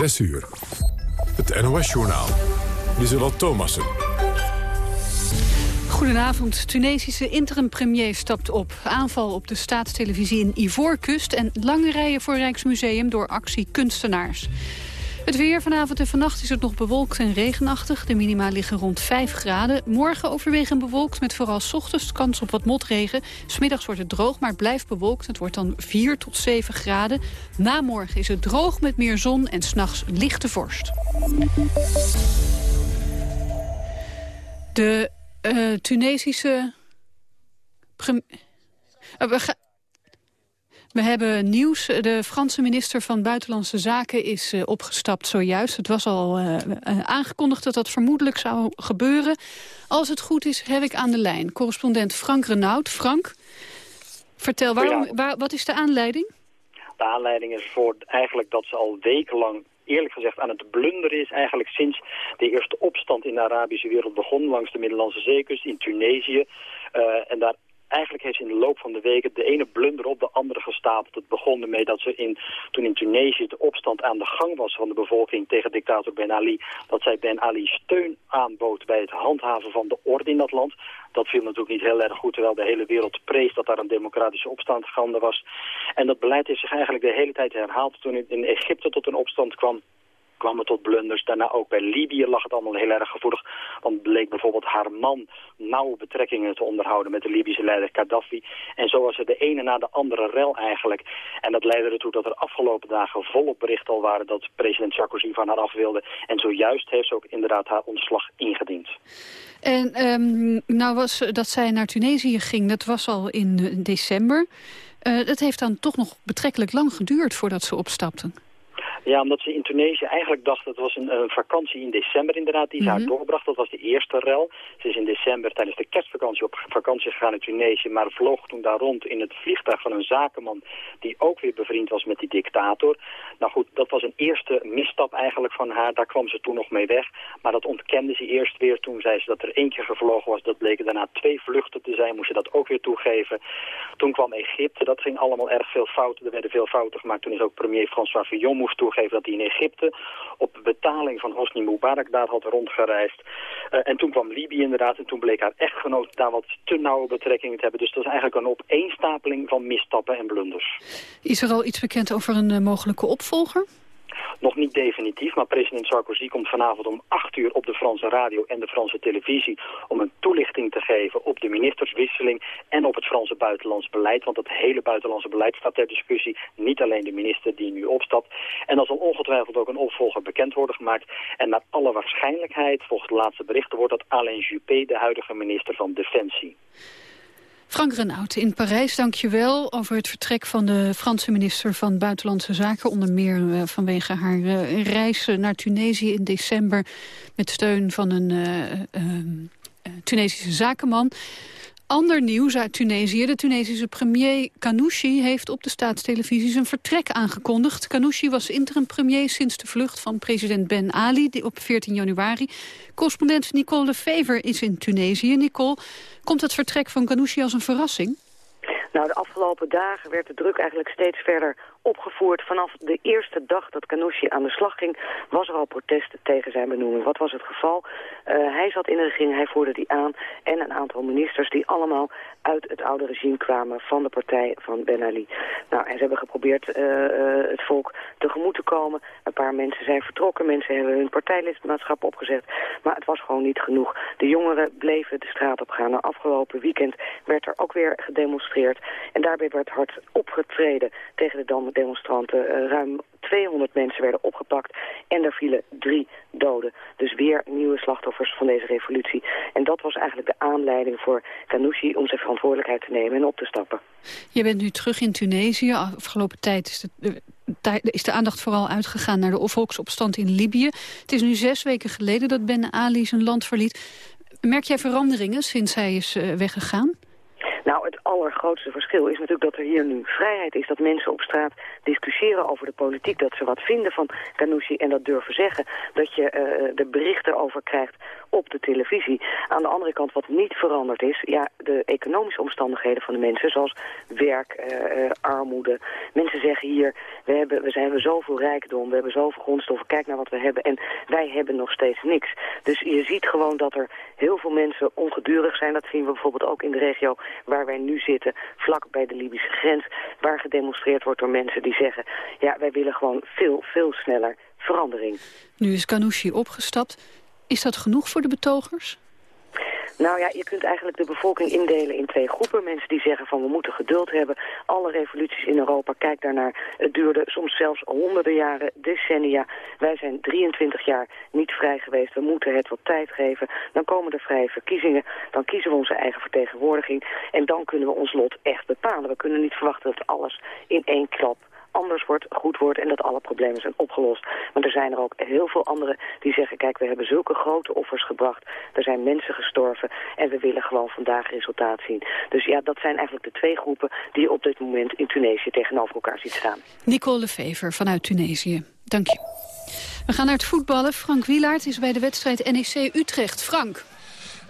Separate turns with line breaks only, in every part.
6 uur. Het NOS-journaal. Lieselot Thomassen.
Goedenavond. Tunesische interim-premier stapt op. Aanval op de staatstelevisie in Ivoorkust... en lange rijen voor Rijksmuseum door actie kunstenaars. Het weer vanavond en vannacht is het nog bewolkt en regenachtig. De minima liggen rond 5 graden. Morgen overwegend bewolkt met vooral ochtends kans op wat motregen. Smiddags wordt het droog, maar blijft bewolkt. Het wordt dan 4 tot 7 graden. Na morgen is het droog met meer zon en s'nachts lichte vorst. De uh, Tunesische... Uh, we gaan... We hebben nieuws. De Franse minister van Buitenlandse Zaken is uh, opgestapt zojuist. Het was al uh, aangekondigd dat dat vermoedelijk zou gebeuren. Als het goed is, heb ik aan de lijn correspondent Frank Renaud. Frank, vertel, waarom, waar, wat is de aanleiding?
De aanleiding is voor eigenlijk dat ze al wekenlang eerlijk gezegd aan het blunderen is eigenlijk sinds de eerste opstand in de Arabische wereld begon langs de Middellandse Zeekust in Tunesië. Uh, en daar eigenlijk heeft ze in de loop van de weken de ene blunder op de andere gestapeld. Het begon ermee dat ze in, toen in Tunesië de opstand aan de gang was van de bevolking tegen dictator Ben Ali, dat zij Ben Ali steun aanbood bij het handhaven van de orde in dat land. Dat viel natuurlijk niet heel erg goed, terwijl de hele wereld prees dat daar een democratische opstand gaande was. En dat beleid heeft zich eigenlijk de hele tijd herhaald. Toen in Egypte tot een opstand kwam, kwam het tot blunders. Daarna ook bij Libië lag het allemaal heel erg gevoelig. Want bleek bijvoorbeeld haar man nauwe betrekkingen te onderhouden met de Libische leider Gaddafi. En zo was er de ene na de andere rel eigenlijk. En dat leidde ertoe dat er afgelopen dagen volop berichten al waren dat president Sarkozy van haar af wilde. En zojuist heeft ze ook inderdaad haar ontslag ingediend.
En um, nou was dat zij naar Tunesië ging, dat was al in december. Uh, dat heeft dan toch nog betrekkelijk lang geduurd voordat ze opstapten.
Ja, omdat ze in Tunesië eigenlijk dacht, dat was een, een vakantie in december inderdaad, die ze haar mhm. doorbracht. Dat was de eerste rel. Ze is in december tijdens de kerstvakantie op vakantie gegaan in Tunesië, maar vloog toen daar rond in het vliegtuig van een zakenman die ook weer bevriend was met die dictator. Nou goed, dat was een eerste misstap eigenlijk van haar. Daar kwam ze toen nog mee weg. Maar dat ontkende ze eerst weer. Toen zei ze dat er één keer gevlogen was. Dat bleken daarna twee vluchten te zijn. Moest ze dat ook weer toegeven. Toen kwam Egypte. Dat ging allemaal erg veel fouten. Er werden veel fouten gemaakt. Toen is ook premier François Fillon moest toegeven dat hij in Egypte op betaling van Hosni Mubarak daar had rondgereisd. Uh, en toen kwam Libië inderdaad en toen bleek haar echtgenoot daar wat te nauwe betrekkingen te hebben. Dus dat is eigenlijk een opeenstapeling van misstappen en blunders.
Is er al iets bekend over een uh, mogelijke opvolger?
Nog niet definitief, maar president Sarkozy komt vanavond om 8 uur op de Franse radio en de Franse televisie om een toelichting te geven op de ministerswisseling en op het Franse buitenlands beleid. Want het hele buitenlandse beleid staat ter discussie, niet alleen de minister die nu opstapt. En dan zal ongetwijfeld ook een opvolger bekend worden gemaakt. En naar alle waarschijnlijkheid, volgens de laatste berichten, wordt dat Alain Juppé, de huidige minister van Defensie.
Frank Renaud in Parijs, dank je wel over het vertrek van de Franse minister van Buitenlandse Zaken. Onder meer eh, vanwege haar uh, reis naar Tunesië in december met steun van een uh, Tunesische zakenman. Ander nieuws uit Tunesië. De Tunesische premier Kanouchi heeft op de staatstelevisie zijn vertrek aangekondigd. Kanouchi was interim premier sinds de vlucht van president Ben Ali op 14 januari. Correspondent Nicole Lefever is in Tunesië. Nicole, komt het vertrek van Kanouchi als een verrassing?
Nou, de afgelopen dagen werd de druk eigenlijk steeds verder opgevoerd. Vanaf de eerste dag dat Kanouchi aan de slag ging, was er al protest tegen zijn benoeming. Wat was het geval? Uh, hij zat in de regering, hij voerde die aan. En een aantal ministers die allemaal uit het oude regime kwamen van de partij van Ben Ali. Nou, en ze hebben geprobeerd uh, uh, het volk tegemoet te komen. Een paar mensen zijn vertrokken, mensen hebben hun partijlidmaatschap opgezet. Maar het was gewoon niet genoeg. De jongeren bleven de straat op gaan. Nou, afgelopen weekend werd er ook weer gedemonstreerd. En daarbij werd hard opgetreden tegen de dan demonstranten. Uh, ruim 200 mensen werden opgepakt en er vielen drie doden. Dus weer nieuwe slachtoffers van deze revolutie. En dat was eigenlijk de aanleiding voor Ghanouchi om zijn verantwoordelijkheid te nemen en op te stappen.
Je bent nu terug in Tunesië. Afgelopen tijd is de, is de aandacht vooral uitgegaan naar de volksopstand in Libië. Het is nu zes weken geleden dat Ben Ali zijn land verliet. Merk jij veranderingen sinds hij is uh, weggegaan?
Nou, het allergrootste verschil is natuurlijk dat er hier nu vrijheid is. Dat mensen op straat discussiëren over de politiek. Dat ze wat vinden van Ghanouchi en dat durven zeggen. Dat je uh, de berichten over krijgt op de televisie. Aan de andere kant wat niet veranderd is... ja, de economische omstandigheden van de mensen... zoals werk, uh, armoede. Mensen zeggen hier, we hebben, we zijn we zoveel rijkdom... we hebben zoveel grondstoffen, kijk naar wat we hebben... en wij hebben nog steeds niks. Dus je ziet gewoon dat er heel veel mensen ongedurig zijn. Dat zien we bijvoorbeeld ook in de regio waar wij nu zitten... vlak bij de Libische grens... waar gedemonstreerd wordt door mensen die zeggen... ja, wij willen gewoon veel, veel sneller verandering.
Nu is Kanouchi opgestapt. Is dat genoeg voor de betogers?
Nou ja, je kunt eigenlijk de bevolking indelen in twee groepen. Mensen die zeggen van we moeten geduld hebben. Alle revoluties in Europa, kijk daarnaar. Het duurde soms zelfs honderden jaren, decennia. Wij zijn 23 jaar niet vrij geweest. We moeten het wat tijd geven. Dan komen er vrije verkiezingen. Dan kiezen we onze eigen vertegenwoordiging. En dan kunnen we ons lot echt bepalen. We kunnen niet verwachten dat alles in één klap anders wordt, goed wordt en dat alle problemen zijn opgelost. Want er zijn er ook heel veel anderen die zeggen, kijk, we hebben zulke grote offers gebracht. Er zijn mensen gestorven en we willen gewoon vandaag resultaat zien. Dus ja, dat zijn eigenlijk de twee groepen die je op dit moment in Tunesië tegenover elkaar ziet staan.
Nicole Lefever vanuit Tunesië. Dank je. We gaan naar het voetballen. Frank Wielaert is bij de wedstrijd NEC Utrecht. Frank.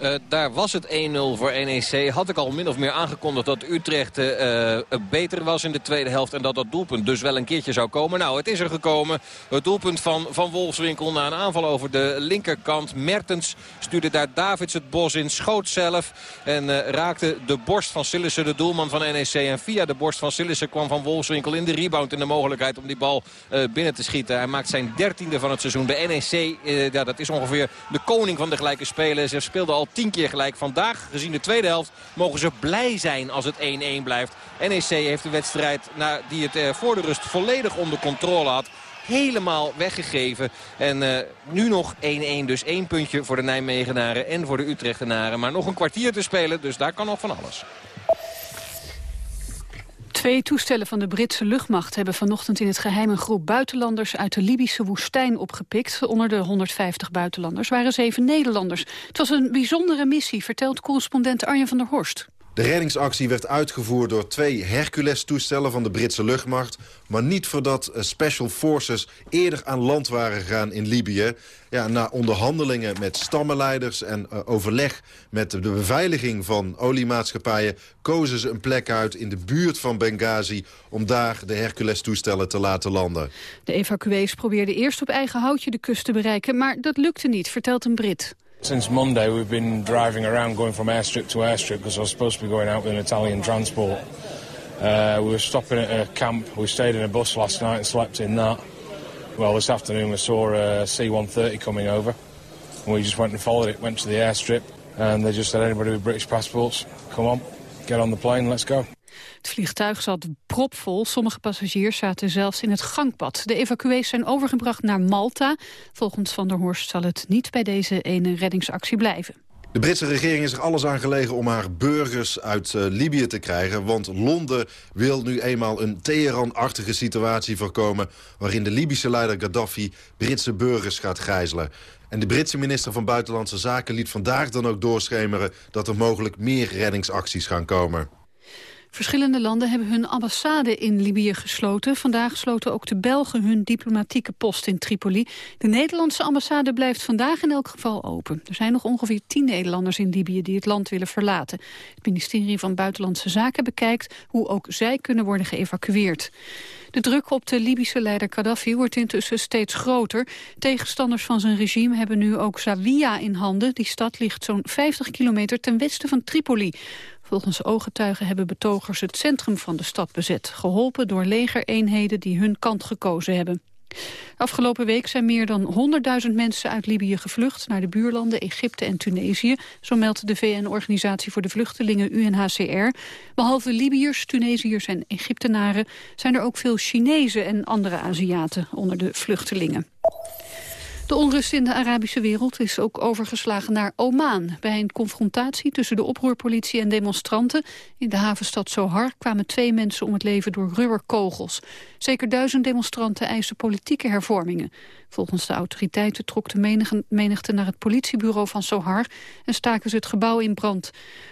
Uh, daar was het 1-0 voor NEC. Had ik al min of meer aangekondigd dat Utrecht uh, beter was in de tweede helft. En dat dat doelpunt dus wel een keertje zou komen. Nou, het is er gekomen. Het doelpunt van, van Wolfswinkel na een aanval over de linkerkant. Mertens stuurde daar Davids het bos in. Schoot zelf. En raakte de borst van Sillissen, de doelman van NEC. En via de borst van Sillissen kwam van Wolfswinkel in de rebound. En de mogelijkheid om die bal binnen te schieten. Hij maakt zijn dertiende van het seizoen. De NEC, dat is ongeveer de koning van de gelijke spelen. Ze speelden al tien keer gelijk. Vandaag, gezien de tweede helft, mogen ze blij zijn als het 1-1 blijft. NEC heeft de wedstrijd na, die het eh, voor de rust volledig onder controle had helemaal weggegeven. En uh, nu nog 1-1, dus één puntje voor de Nijmegenaren en voor de Utrechtenaren. Maar nog een kwartier te spelen, dus daar kan nog van alles.
Twee toestellen van de Britse luchtmacht hebben vanochtend in het geheim een groep buitenlanders uit de Libische woestijn opgepikt. Onder de 150 buitenlanders waren zeven Nederlanders. Het was een bijzondere missie, vertelt correspondent Arjen van der Horst.
De reddingsactie werd uitgevoerd door twee Hercules-toestellen van de Britse luchtmacht... maar niet voordat eh, Special Forces eerder aan land waren gegaan in Libië. Ja, na onderhandelingen met stammenleiders en uh, overleg met de beveiliging van oliemaatschappijen... kozen ze een plek uit in de buurt van Benghazi om daar de Hercules-toestellen te laten landen.
De evacuees probeerden eerst op eigen houtje de kust te bereiken, maar dat lukte niet, vertelt een Brit.
Since Monday, we've been driving around, going from airstrip to airstrip, because I was supposed to be going out with an Italian transport. Uh, we were stopping at a camp. We stayed in a bus last night and slept in that. Well, this afternoon we saw a C-130 coming over. And we just went and followed it, went to the airstrip, and they just said, anybody with British passports, come on, get on the plane, let's go.
Het vliegtuig zat propvol. Sommige passagiers zaten zelfs in het gangpad. De evacuees zijn overgebracht naar Malta. Volgens Van der Horst zal het niet bij deze ene reddingsactie blijven.
De Britse regering is er alles aan gelegen om haar burgers uit uh, Libië te krijgen. Want Londen wil nu eenmaal een Teheran-achtige situatie voorkomen... waarin de Libische leider Gaddafi Britse burgers gaat gijzelen. En de Britse minister van Buitenlandse Zaken liet vandaag dan ook doorschemeren... dat er mogelijk meer reddingsacties gaan komen.
Verschillende landen hebben hun ambassade in Libië gesloten. Vandaag sloten ook de Belgen hun diplomatieke post in Tripoli. De Nederlandse ambassade blijft vandaag in elk geval open. Er zijn nog ongeveer tien Nederlanders in Libië die het land willen verlaten. Het ministerie van Buitenlandse Zaken bekijkt hoe ook zij kunnen worden geëvacueerd. De druk op de Libische leider Gaddafi wordt intussen steeds groter. Tegenstanders van zijn regime hebben nu ook Zawiya in handen. Die stad ligt zo'n 50 kilometer ten westen van Tripoli. Volgens ooggetuigen hebben betogers het centrum van de stad bezet... geholpen door legereenheden die hun kant gekozen hebben. Afgelopen week zijn meer dan 100.000 mensen uit Libië gevlucht... naar de buurlanden Egypte en Tunesië. Zo meldt de VN-organisatie voor de vluchtelingen UNHCR. Behalve Libiërs, Tunesiërs en Egyptenaren... zijn er ook veel Chinezen en andere Aziaten onder de vluchtelingen. De onrust in de Arabische wereld is ook overgeslagen naar Oman. Bij een confrontatie tussen de oproerpolitie en demonstranten... in de havenstad Sohar kwamen twee mensen om het leven door rubberkogels. Zeker duizend demonstranten eisen politieke hervormingen. Volgens de autoriteiten trok de menigte naar het politiebureau van Sohar... en staken ze het gebouw in brand.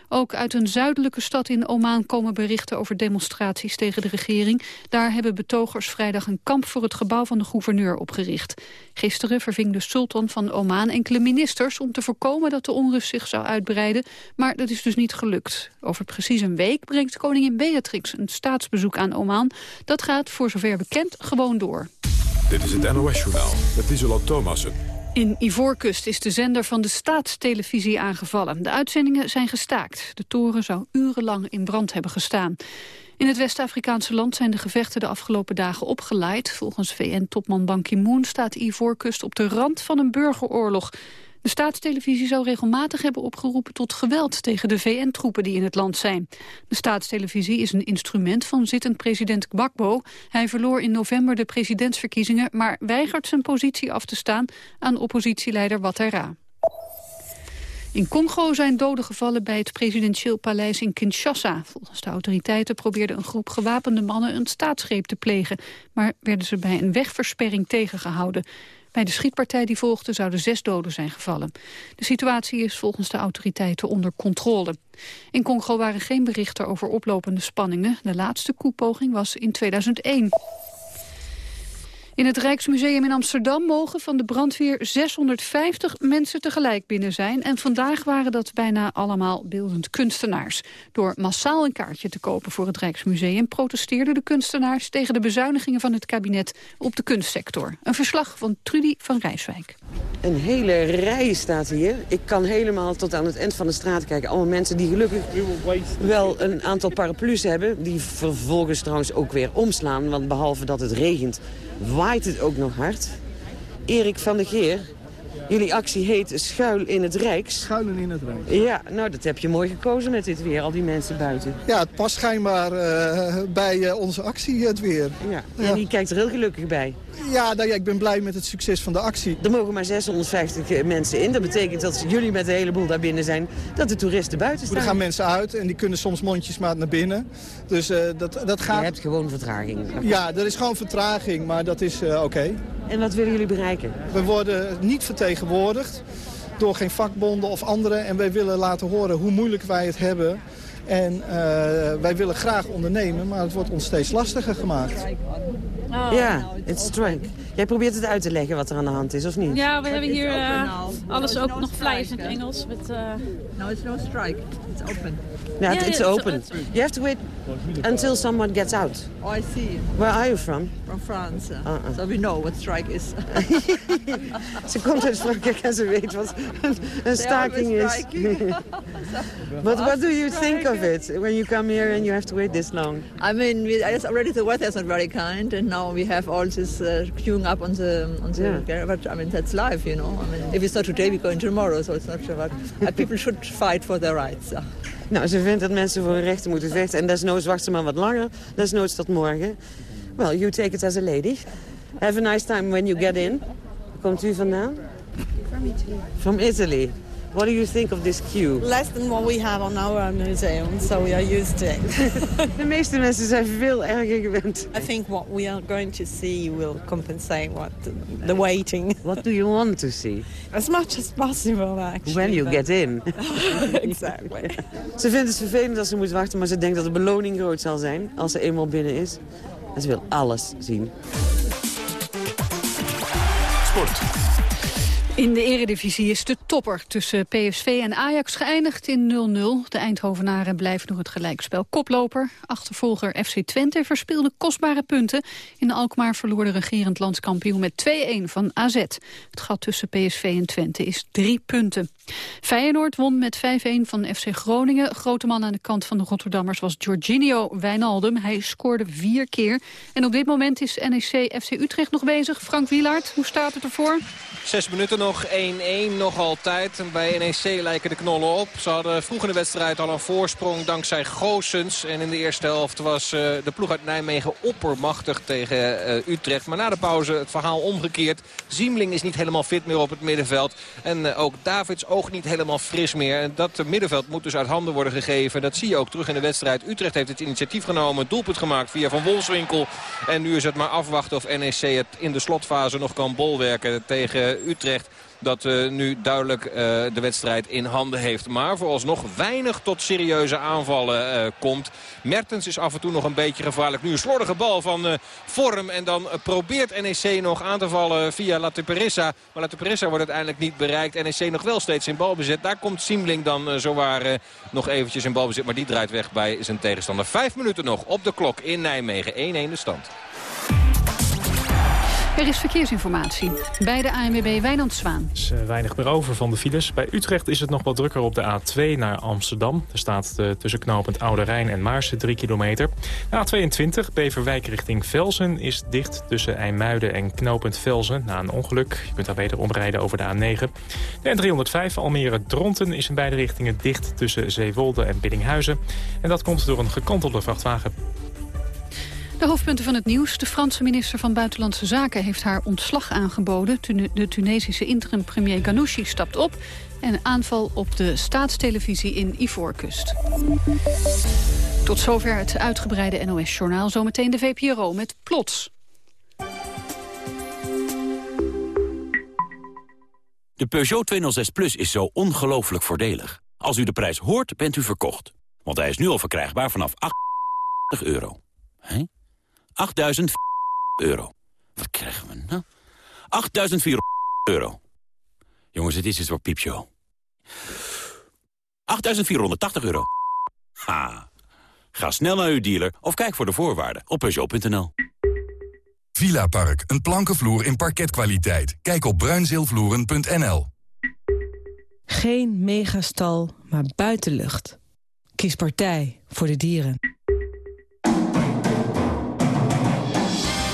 Ook uit een zuidelijke stad in Oman komen berichten over demonstraties tegen de regering. Daar hebben betogers vrijdag een kamp voor het gebouw van de gouverneur opgericht. Gisteren verving de sultan van Oman enkele ministers om te voorkomen dat de onrust zich zou uitbreiden. Maar dat is dus niet gelukt. Over precies een week brengt koningin Beatrix een staatsbezoek aan Oman. Dat gaat, voor zover bekend, gewoon door.
Dit is het NOS-journaal met Isola Thomassen.
In Ivoorkust is de zender van de staatstelevisie aangevallen. De uitzendingen zijn gestaakt. De toren zou urenlang in brand hebben gestaan. In het West-Afrikaanse land zijn de gevechten de afgelopen dagen opgeleid. Volgens VN-topman Ban Ki-moon staat Ivoorkust op de rand van een burgeroorlog. De staatstelevisie zou regelmatig hebben opgeroepen tot geweld tegen de VN-troepen die in het land zijn. De staatstelevisie is een instrument van zittend president Gbagbo. Hij verloor in november de presidentsverkiezingen, maar weigert zijn positie af te staan aan oppositieleider Ouattara. In Congo zijn doden gevallen bij het presidentieel paleis in Kinshasa. Volgens de autoriteiten probeerde een groep gewapende mannen een staatsgreep te plegen. Maar werden ze bij een wegversperring tegengehouden. Bij de schietpartij die volgde zouden zes doden zijn gevallen. De situatie is volgens de autoriteiten onder controle. In Congo waren geen berichten over oplopende spanningen. De laatste koepoging was in 2001. In het Rijksmuseum in Amsterdam mogen van de brandweer 650 mensen tegelijk binnen zijn. En vandaag waren dat bijna allemaal beeldend kunstenaars. Door massaal een kaartje te kopen voor het Rijksmuseum... protesteerden de kunstenaars tegen de bezuinigingen van het kabinet op de kunstsector. Een verslag van Trudy van Rijswijk.
Een hele rij staat hier. Ik kan helemaal tot aan het eind van de straat kijken. Allemaal mensen die gelukkig wel een aantal paraplu's hebben. Die vervolgens trouwens ook weer omslaan. Want behalve dat het regent waait het ook nog hard. Erik van der Geer, jullie actie heet Schuil in het Rijks.
Schuilen in het Rijks.
Ja, nou dat heb je mooi gekozen met dit weer, al die mensen buiten.
Ja, het past schijnbaar uh, bij uh, onze actie het weer.
Ja. En die kijkt er heel gelukkig bij.
Ja, nou ja, ik ben blij met het succes van de actie.
Er mogen maar 650 eh, mensen in. Dat betekent dat jullie met een heleboel daar binnen zijn, dat de toeristen buiten staan.
Er gaan mensen uit en die kunnen soms mondjesmaat naar binnen. Dus uh, dat, dat gaat...
Je hebt gewoon vertraging.
Ja, er is gewoon vertraging, maar dat is uh, oké.
En wat willen jullie bereiken?
We worden niet vertegenwoordigd door geen vakbonden of anderen. En wij willen laten horen hoe moeilijk wij het hebben en uh, wij willen graag ondernemen, maar het wordt ons steeds lastiger gemaakt.
Ja, it's strike. Jij probeert het uit te leggen wat er aan de hand is, of niet?
Ja, we hebben hier uh, alles ook nog flyers in het Engels. Met, uh...
No, it's no strike. It's open.
Yeah, yeah it's, open. You have to wait until someone gets out.
Oh, I see.
Where are you from?
From France. Uh -uh. So we know what strike is.
ze komt uit Frankrijk en ze weet wat een staking is. But what do you think of it when you come here and you have to wait this long?
I mean, we, already the weather is not very kind, and now we have all this uh, queuing up on the on the. Yeah. But I mean, that's life, you know. I mean, if it's not today, we're going tomorrow, so it's not sure. But people should fight for their rights. So.
Nou, ze vindt dat mensen voor hun rechten moeten vechten. En desnoods wacht ze maar wat langer. Desnoods tot morgen. Well, you take it as a lady. Have a nice time when you get in. Komt u vandaan?
From Italy.
From Italy. What do you think of this queue?
Less than what we have on our museum, so we are used to it.
De meeste mensen zijn veel erger gewend.
I think what we are going to see will compensate what the waiting.
What do you want to see?
As much as possible, actually.
When you get in.
exactly.
Ze vindt het vervelend als ze moet wachten, maar ze denkt dat de beloning groot zal zijn als ze eenmaal binnen is. En ze wil alles zien.
Sport.
In de eredivisie is de topper tussen PSV en Ajax geëindigd in 0-0. De Eindhovenaren blijven door het gelijkspel koploper. Achtervolger FC Twente verspeelde kostbare punten. In Alkmaar verloor de regerend landskampioen met 2-1 van AZ. Het gat tussen PSV en Twente is drie punten. Feyenoord won met 5-1 van FC Groningen. Grote man aan de kant van de Rotterdammers was Jorginho Wijnaldum. Hij scoorde vier keer. En op dit moment is NEC FC Utrecht nog bezig. Frank Wielaert, hoe staat het ervoor?
Zes minuten nog nog 1-1, nog altijd. Bij NEC lijken de knollen op. Ze hadden vroeg in de wedstrijd al een voorsprong dankzij Goosens. En in de eerste helft was uh, de ploeg uit Nijmegen oppermachtig tegen uh, Utrecht. Maar na de pauze het verhaal omgekeerd. Ziemling is niet helemaal fit meer op het middenveld. En uh, ook Davids oog niet helemaal fris meer. En dat middenveld moet dus uit handen worden gegeven. Dat zie je ook terug in de wedstrijd. Utrecht heeft het initiatief genomen. Doelpunt gemaakt via Van Wolfswinkel. En nu is het maar afwachten of NEC het in de slotfase nog kan bolwerken tegen Utrecht dat uh, nu duidelijk uh, de wedstrijd in handen heeft. Maar vooralsnog weinig tot serieuze aanvallen uh, komt. Mertens is af en toe nog een beetje gevaarlijk. Nu een slordige bal van Vorm. En dan probeert NEC nog aan te vallen via La Perissa. Maar La Perissa wordt uiteindelijk niet bereikt. NEC nog wel steeds in balbezit. Daar komt Siemling dan zowaar nog eventjes in balbezit. Maar die draait weg bij zijn tegenstander. Vijf minuten nog op de klok in Nijmegen. 1-1 de stand.
Er is verkeersinformatie bij de ANWB Wijnand Zwaan.
Er is weinig meer over van de files. Bij Utrecht is het nog wat drukker op de A2 naar Amsterdam. Er staat uh, tussen knooppunt Oude Rijn en Maarsen 3 kilometer. De A22 Beverwijk richting Velsen is dicht tussen IJmuiden en knooppunt Velsen na een ongeluk. Je kunt daar beter omrijden over de A9. De N305 Almere Dronten is in beide richtingen dicht tussen Zeewolde en Biddinghuizen. En dat komt door een gekantelde vrachtwagen.
De hoofdpunten van het nieuws. De Franse minister van Buitenlandse Zaken heeft haar ontslag aangeboden. De Tunesische interim-premier Ghanouchi stapt op. En een aanval op de staatstelevisie in Ivoorkust. Tot zover het uitgebreide NOS-journaal. Zometeen de VPRO met Plots.
De Peugeot 206 Plus is zo ongelooflijk voordelig. Als u de prijs hoort, bent u verkocht. Want hij is nu al verkrijgbaar vanaf 80 euro. Hé? 8.000 euro. Wat krijgen we nou? 8.400 euro. Jongens, het is een soort piepshow. 8.480 euro. Ha. Ga snel naar uw dealer of kijk voor de voorwaarden op Peugeot.nl.
Villa Park, een plankenvloer in parketkwaliteit. Kijk op bruinzeelvloeren.nl.
Geen megastal, maar buitenlucht. Kies partij voor de dieren.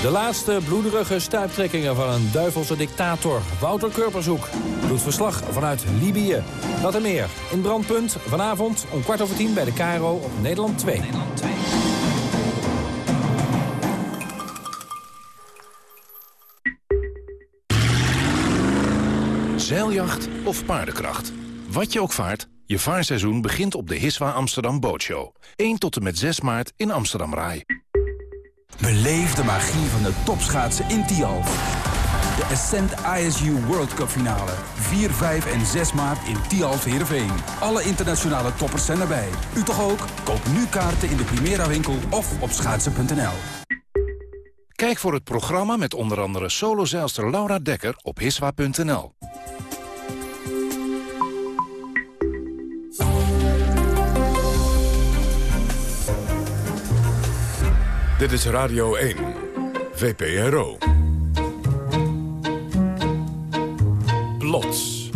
De laatste bloederige stuiptrekkingen van een duivelse dictator, Wouter Kurpershoek, doet verslag vanuit Libië. Dat en meer in Brandpunt vanavond om kwart over tien bij de Caro op Nederland 2. Nederland 2.
Zeiljacht of paardenkracht. Wat je ook vaart, je vaarseizoen begint op de Hiswa Amsterdam Bootshow. 1 tot en met 6 maart in Amsterdam Rai.
Beleef de magie van de topschaatsen in Tialf. De Ascent ISU World Cup finale. 4, 5 en 6 maart in Tialf Heerenveen. Alle internationale toppers zijn erbij. U toch ook? Koop nu kaarten in de Primera winkel of op schaatsen.nl.
Kijk voor het programma met onder andere solozeilster Laura Dekker op hiswa.nl.
Dit is Radio 1, VPRO. Plots.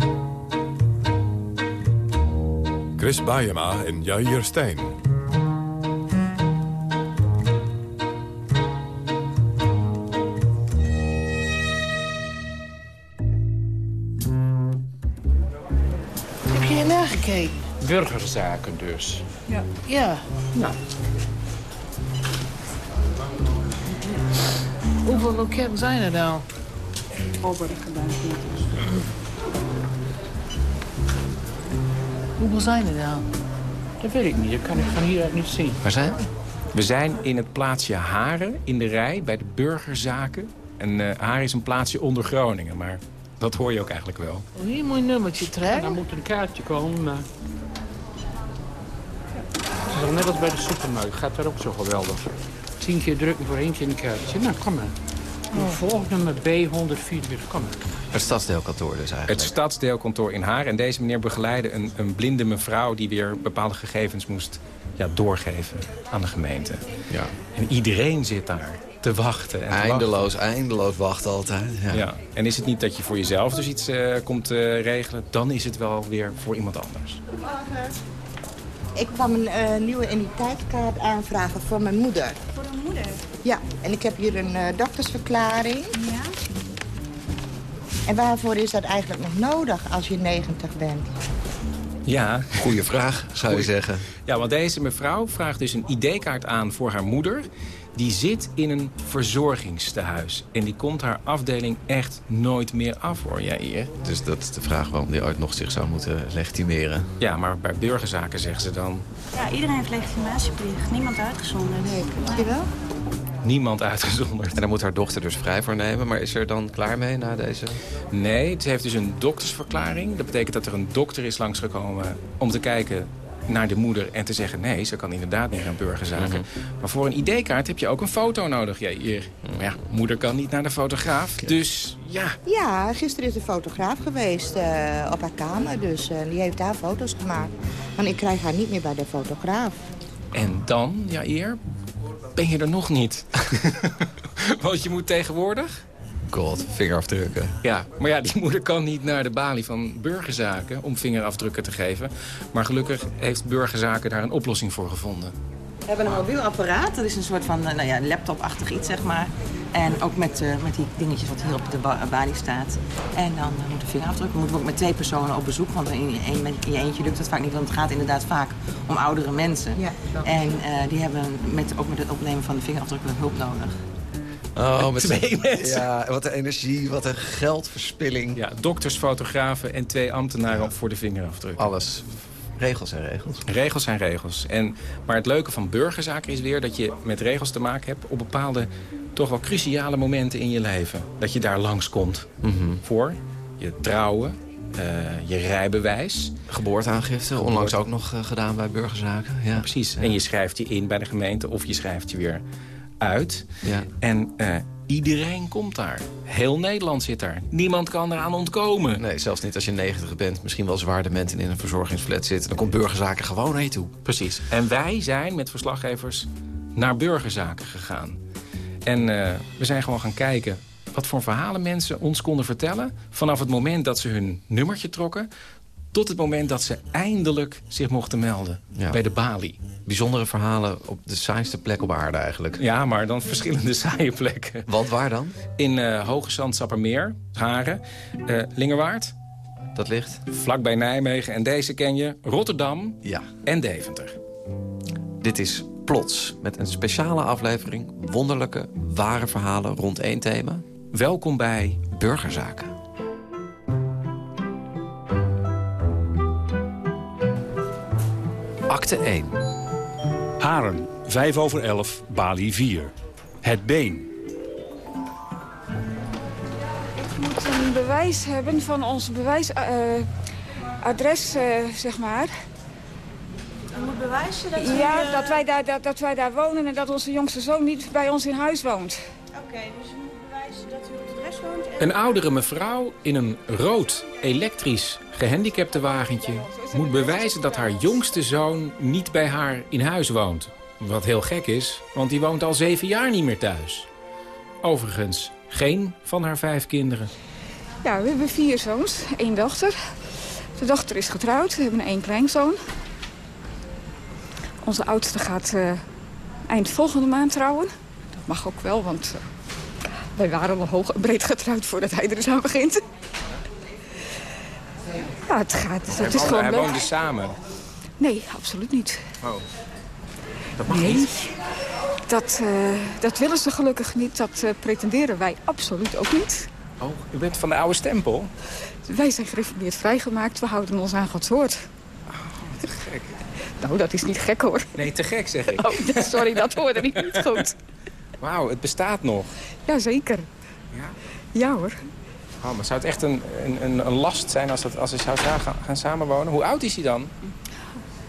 Chris Baiema en Jair Stijn.
Heb je gekeken?
Burgerzaken dus.
Ja. Ja.
Nou,
Hoeveel loketten zijn er nou?
Over de
Hoeveel zijn er nou?
Dat weet ik niet. Dat kan ik van hieruit niet zien. Waar zijn we? We zijn in het plaatsje Haren, in de rij, bij de burgerzaken. En uh, Haren is een plaatsje onder Groningen, maar dat hoor je ook eigenlijk wel.
Oh, hier moet je een nummertje trekken. Ja,
dan moet er een kaartje komen, maar... Het is net als bij de supermarkt. Gaat daar ook zo geweldig. Tien keer drukken voor één keer in een kaartje. Nou, kom maar. Oh. Volgnummer B144, kom maar.
Het stadsdeelkantoor dus eigenlijk?
Het stadsdeelkantoor in Haar. En deze meneer begeleidde een, een blinde mevrouw... die weer bepaalde gegevens moest ja, doorgeven aan de gemeente. Ja. En iedereen zit daar te wachten. En
eindeloos,
te
wachten. eindeloos wachten altijd. Ja.
ja. En is het niet dat je voor jezelf dus iets uh, komt uh, regelen... dan is het wel weer voor iemand anders.
Ik kwam een uh, nieuwe identiteitskaart aanvragen voor mijn moeder.
Voor een moeder?
Ja, en ik heb hier een uh, doktersverklaring.
Ja.
En waarvoor is dat eigenlijk nog nodig als je 90 bent?
Ja.
Goeie vraag, zou je zeggen.
Ja, want deze mevrouw vraagt dus een ID-kaart aan voor haar moeder. Die zit in een verzorgingstehuis. En die komt haar afdeling echt nooit meer af, hoor, Jair.
Dus dat is de vraag waarom die ooit nog zich zou moeten legitimeren.
Ja, maar bij burgerzaken zeggen ze dan...
Ja, iedereen heeft legitimatieplicht. Niemand uitgezonderd. Nee,
je wel?
Niemand uitgezonderd.
En daar moet haar dochter dus vrij voor nemen. Maar is er dan klaar mee na deze?
Nee, ze heeft dus een doktersverklaring. Dat betekent dat er een dokter is langsgekomen om te kijken naar de moeder en te zeggen... nee, ze kan inderdaad niet gaan burgerzaken.
Mhm.
Maar voor een ID-kaart heb je ook een foto nodig. Ja, hier. Maar ja, moeder kan niet naar de fotograaf. Dus ja,
Ja, gisteren is de fotograaf geweest eh, op haar kamer. Dus eh, die heeft daar foto's gemaakt. Want ik krijg haar niet meer bij de fotograaf.
En dan, Jair, ben je er nog niet. Want je moet tegenwoordig...
God, vingerafdrukken.
Ja, maar ja, die moeder kan niet naar de balie van burgerzaken om vingerafdrukken te geven. Maar gelukkig heeft burgerzaken daar een oplossing voor gevonden.
We hebben een mobiel apparaat. Dat is een soort van eh, nou ja, laptopachtig iets, zeg maar. En ook met, eh, met die dingetjes wat hier op de ba- balie staat. En dan uh, moeten vingerafdrukken. moeten we ook met twee personen op bezoek. Want in je, een, in je eentje lukt dat vaak niet. Want het gaat inderdaad vaak om oudere mensen. en eh, die hebben met, ook met het opnemen van de vingerafdrukken hulp nodig.
Oh, met
Twee mensen.
Ja, wat een energie, wat een geldverspilling.
Ja, dokters, fotografen en twee ambtenaren voor de vingerafdruk.
Alles. Regels zijn regels.
Regels zijn regels. En, maar het leuke van burgerzaken is weer dat je met regels te maken hebt... op bepaalde toch wel cruciale momenten in je leven. Dat je daar langskomt
Mhm.
voor je trouwen, eh, je rijbewijs.
Geboorteaangifte, onlangs ook nog eh, gedaan bij burgerzaken. Ja,
precies. En je schrijft je in bij de gemeente of je schrijft je weer uit.
Ja.
En eh, iedereen komt daar. Heel Nederland zit daar. Niemand kan eraan ontkomen.
Nee, zelfs niet als je 90 bent. Misschien wel zwaar dement in een verzorgingsflat zit. Dan komt burgerzaken gewoon naar je toe.
Precies. En wij zijn met verslaggevers naar burgerzaken gegaan. En eh, we zijn gewoon gaan kijken wat voor verhalen mensen ons konden vertellen... vanaf het moment dat ze hun nummertje trokken... tot het moment dat ze eindelijk zich mochten melden
Ja.
bij de balie.
Bijzondere verhalen op de saaiste plek op aarde eigenlijk.
Ja, maar dan verschillende saaie plekken.
Want waar dan?
In eh Hoge Zand, Sappermeer, Haren, eh, Lingerwaard.
Dat ligt?
Vlakbij Nijmegen. En deze ken je, Rotterdam
Ja.
en Deventer.
Dit is Plots, met een speciale aflevering... wonderlijke, ware verhalen rond één thema.
Welkom bij
Burgerzaken. Acte 1.
Haren, 5 over 11, Bali 4. Het been.
Je moet een bewijs hebben van ons bewijsadres, zeg maar.
Je moet bewijzen dat.
Ja,
eh,
dat, wij daar, dat, dat wij daar wonen en dat onze jongste zoon niet bij ons in huis woont.
Oké, dus je moet bewijzen dat u op het adres woont. En...
Een oudere mevrouw in een rood, elektrisch, gehandicapte wagentje... moet bewijzen dat haar jongste zoon niet bij haar in huis woont. Wat heel gek is, want die woont al zeven jaar niet meer thuis. Overigens, geen van haar vijf kinderen.
Ja, we hebben vier zoons, één dochter. De dochter is getrouwd, we hebben één kleinzoon. Onze oudste gaat eh, eind volgende maand trouwen. Dat mag ook wel, want eh, wij waren al hoog en breed getrouwd voordat hij er eens aan begint. Ja, het gaat. Het
Hij
is
woonde-
gewoon
hij
leuk.
woonde samen.
Nee, absoluut niet.
Oh. Dat mag
Nee.
niet.
Dat, eh, dat willen ze gelukkig niet. Dat eh, pretenderen wij absoluut ook niet.
Oh, u bent van de oude stempel?
Wij zijn gereformeerd vrijgemaakt. We houden ons aan Gods woord.
Gek.
Nou, dat is niet gek hoor.
Nee, te gek zeg ik.
Oh, sorry, dat hoorde niet, niet goed.
Wauw, het bestaat nog.
Jazeker.
Ja?
Ja hoor.
Oh, maar zou het echt een, een, een, last zijn als, dat, als ze zou gaan, gaan samenwonen? Hoe oud is hij dan?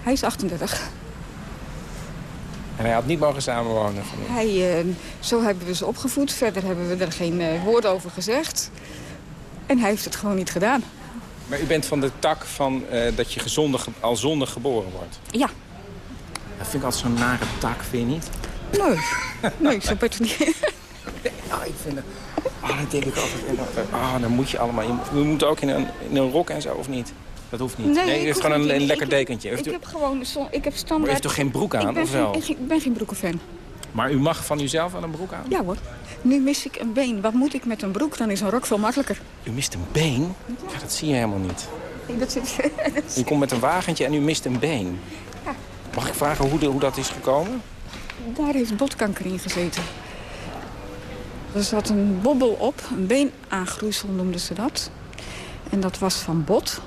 Hij is 38.
En hij had niet mogen samenwonen.
Hij, eh, zo hebben we ze opgevoed. Verder hebben we er geen eh, woord over gezegd. En hij heeft het gewoon niet gedaan.
Maar u bent van de tak van eh, dat je gezondig, al zondig geboren wordt.
Ja.
Dat vind ik altijd zo'n nare tak, vind je niet?
Nee, nee, zo ben ik niet.
Ja, ik vind het... Oh, dat denk ik altijd. En dan, dan moet je allemaal... Je, we moeten ook in een, in een rok en zo, of niet? Dat hoeft niet.
Nee, ik
heeft gewoon een, lekker dekentje.
Ik
u,
heb gewoon ik heb
maar
standaard...
u heeft toch geen broek aan,
ik ben
of wel?
Geen, ik, ik ben geen broekenfan.
Maar u mag van uzelf wel een broek aan?
Ja hoor. Nu mis ik een been. Wat moet ik met een broek? Dan is een rok veel makkelijker.
U mist een been? Ja, dat zie je helemaal niet.
Nee, dat zit... dat
U komt met een wagentje en u mist een been.
Ja.
Mag ik vragen hoe, de, hoe dat is gekomen?
Daar heeft botkanker in gezeten. Er zat een bobbel op, een beenaangroeisel noemden ze dat. En dat was van bot.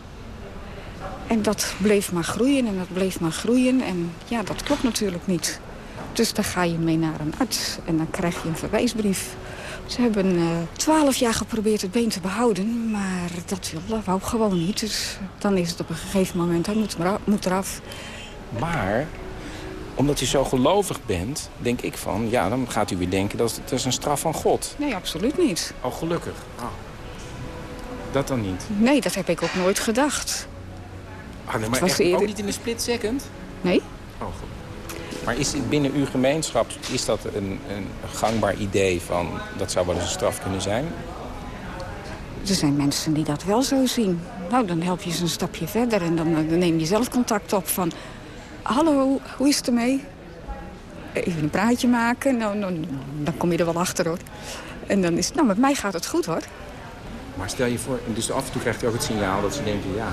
En dat bleef maar groeien en dat bleef maar groeien. En ja, dat klopt natuurlijk niet. Dus dan ga je mee naar een arts en dan krijg je een verwijsbrief. Ze hebben eh, twaalf jaar geprobeerd het been te behouden, maar dat wil, wou gewoon niet. Dus dan is het op een gegeven moment, hij moet, moet eraf.
Maar, omdat u zo gelovig bent, denk ik van... ja, dan gaat u weer denken dat het is een straf van God.
Nee, absoluut niet.
Oh, gelukkig. Dat dan niet?
Nee, dat heb ik ook nooit gedacht.
Ah, nee, maar
was
echt
eerder-
ook niet in een split second?
Nee?
Oh, goed. Maar is binnen uw gemeenschap is dat een, een gangbaar idee van... dat zou wel eens een straf kunnen zijn?
Er zijn mensen die dat wel zo zien. Nou, dan help je ze een stapje verder en dan, eh, dan neem je zelf contact op van... Hallo, hoe is het ermee? Even een praatje maken, nou, nou, dan kom je er wel achter hoor. En dan is nou, met mij gaat het goed hoor.
Maar stel je voor, dus af en toe krijgt u ook het signaal dat ze denken... ja,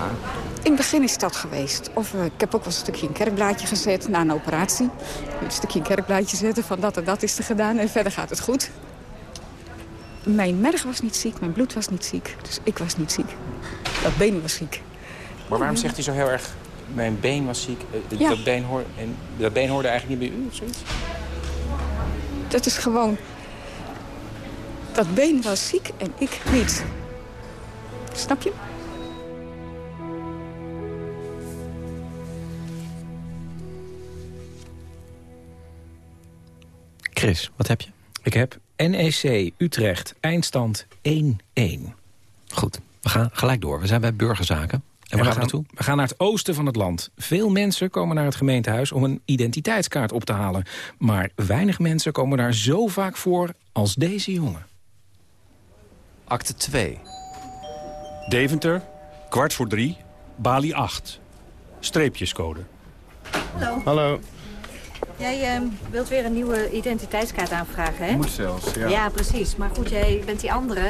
In het begin is dat geweest. Of eh, ik heb ook wel een stukje een kerkblaadje gezet na een operatie. Een stukje een kerkblaadje zetten van dat en dat is er gedaan en verder gaat het goed. Mijn merg was niet ziek, mijn bloed was niet ziek. Dus ik was niet ziek. Dat been was ziek.
maar waarom zegt u zo heel erg... mijn been was ziek, eh,
Ja.
dat, been hoor, en dat been hoorde eigenlijk niet bij u of zoiets?
Dat is gewoon... Dat been was ziek en ik niet. Snap je?
Chris, wat heb je?
Ik heb NEC Utrecht, eindstand 1-1.
Goed, we gaan gelijk door. We zijn bij burgerzaken. En waar gaan we naartoe?
We gaan naar het oosten van het land. Veel mensen komen naar het gemeentehuis om een identiteitskaart op te halen. Maar weinig mensen komen daar zo vaak voor als deze jongen.
Acte 2.
Deventer, kwart voor drie, Bali 8. Streepjescode.
Hallo.
Hallo.
Jij ehm, wilt weer een nieuwe identiteitskaart aanvragen, hè?
Moet zelfs, ja.
Ja, precies. Maar goed, jij bent die andere.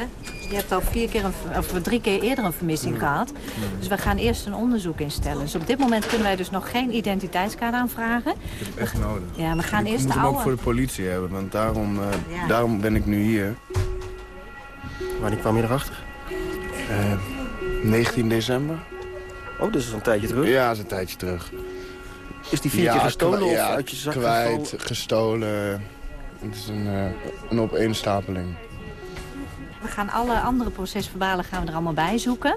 Je hebt al vier keer een, of drie keer eerder een vermissing gehad. Dus we gaan eerst een onderzoek instellen. Dus op dit moment kunnen wij dus nog geen identiteitskaart aanvragen.
Ik heb het echt nodig.
Ja, we gaan
ik
eerst
moet
de
hem ook
oude...
voor de politie hebben, want daarom, eh,
Ja.
daarom ben ik nu hier.
Wanneer kwam je erachter?
Eh, 19 december.
Oh, dus is een tijdje terug?
Ja, dat is een tijdje terug.
Is die vier
ja,
keer gestolen of
ja,
uit je zak
kwijt, gestolen. Het is een, eh, een opeenstapeling.
We gaan alle andere procesverbalen gaan we er allemaal bij zoeken.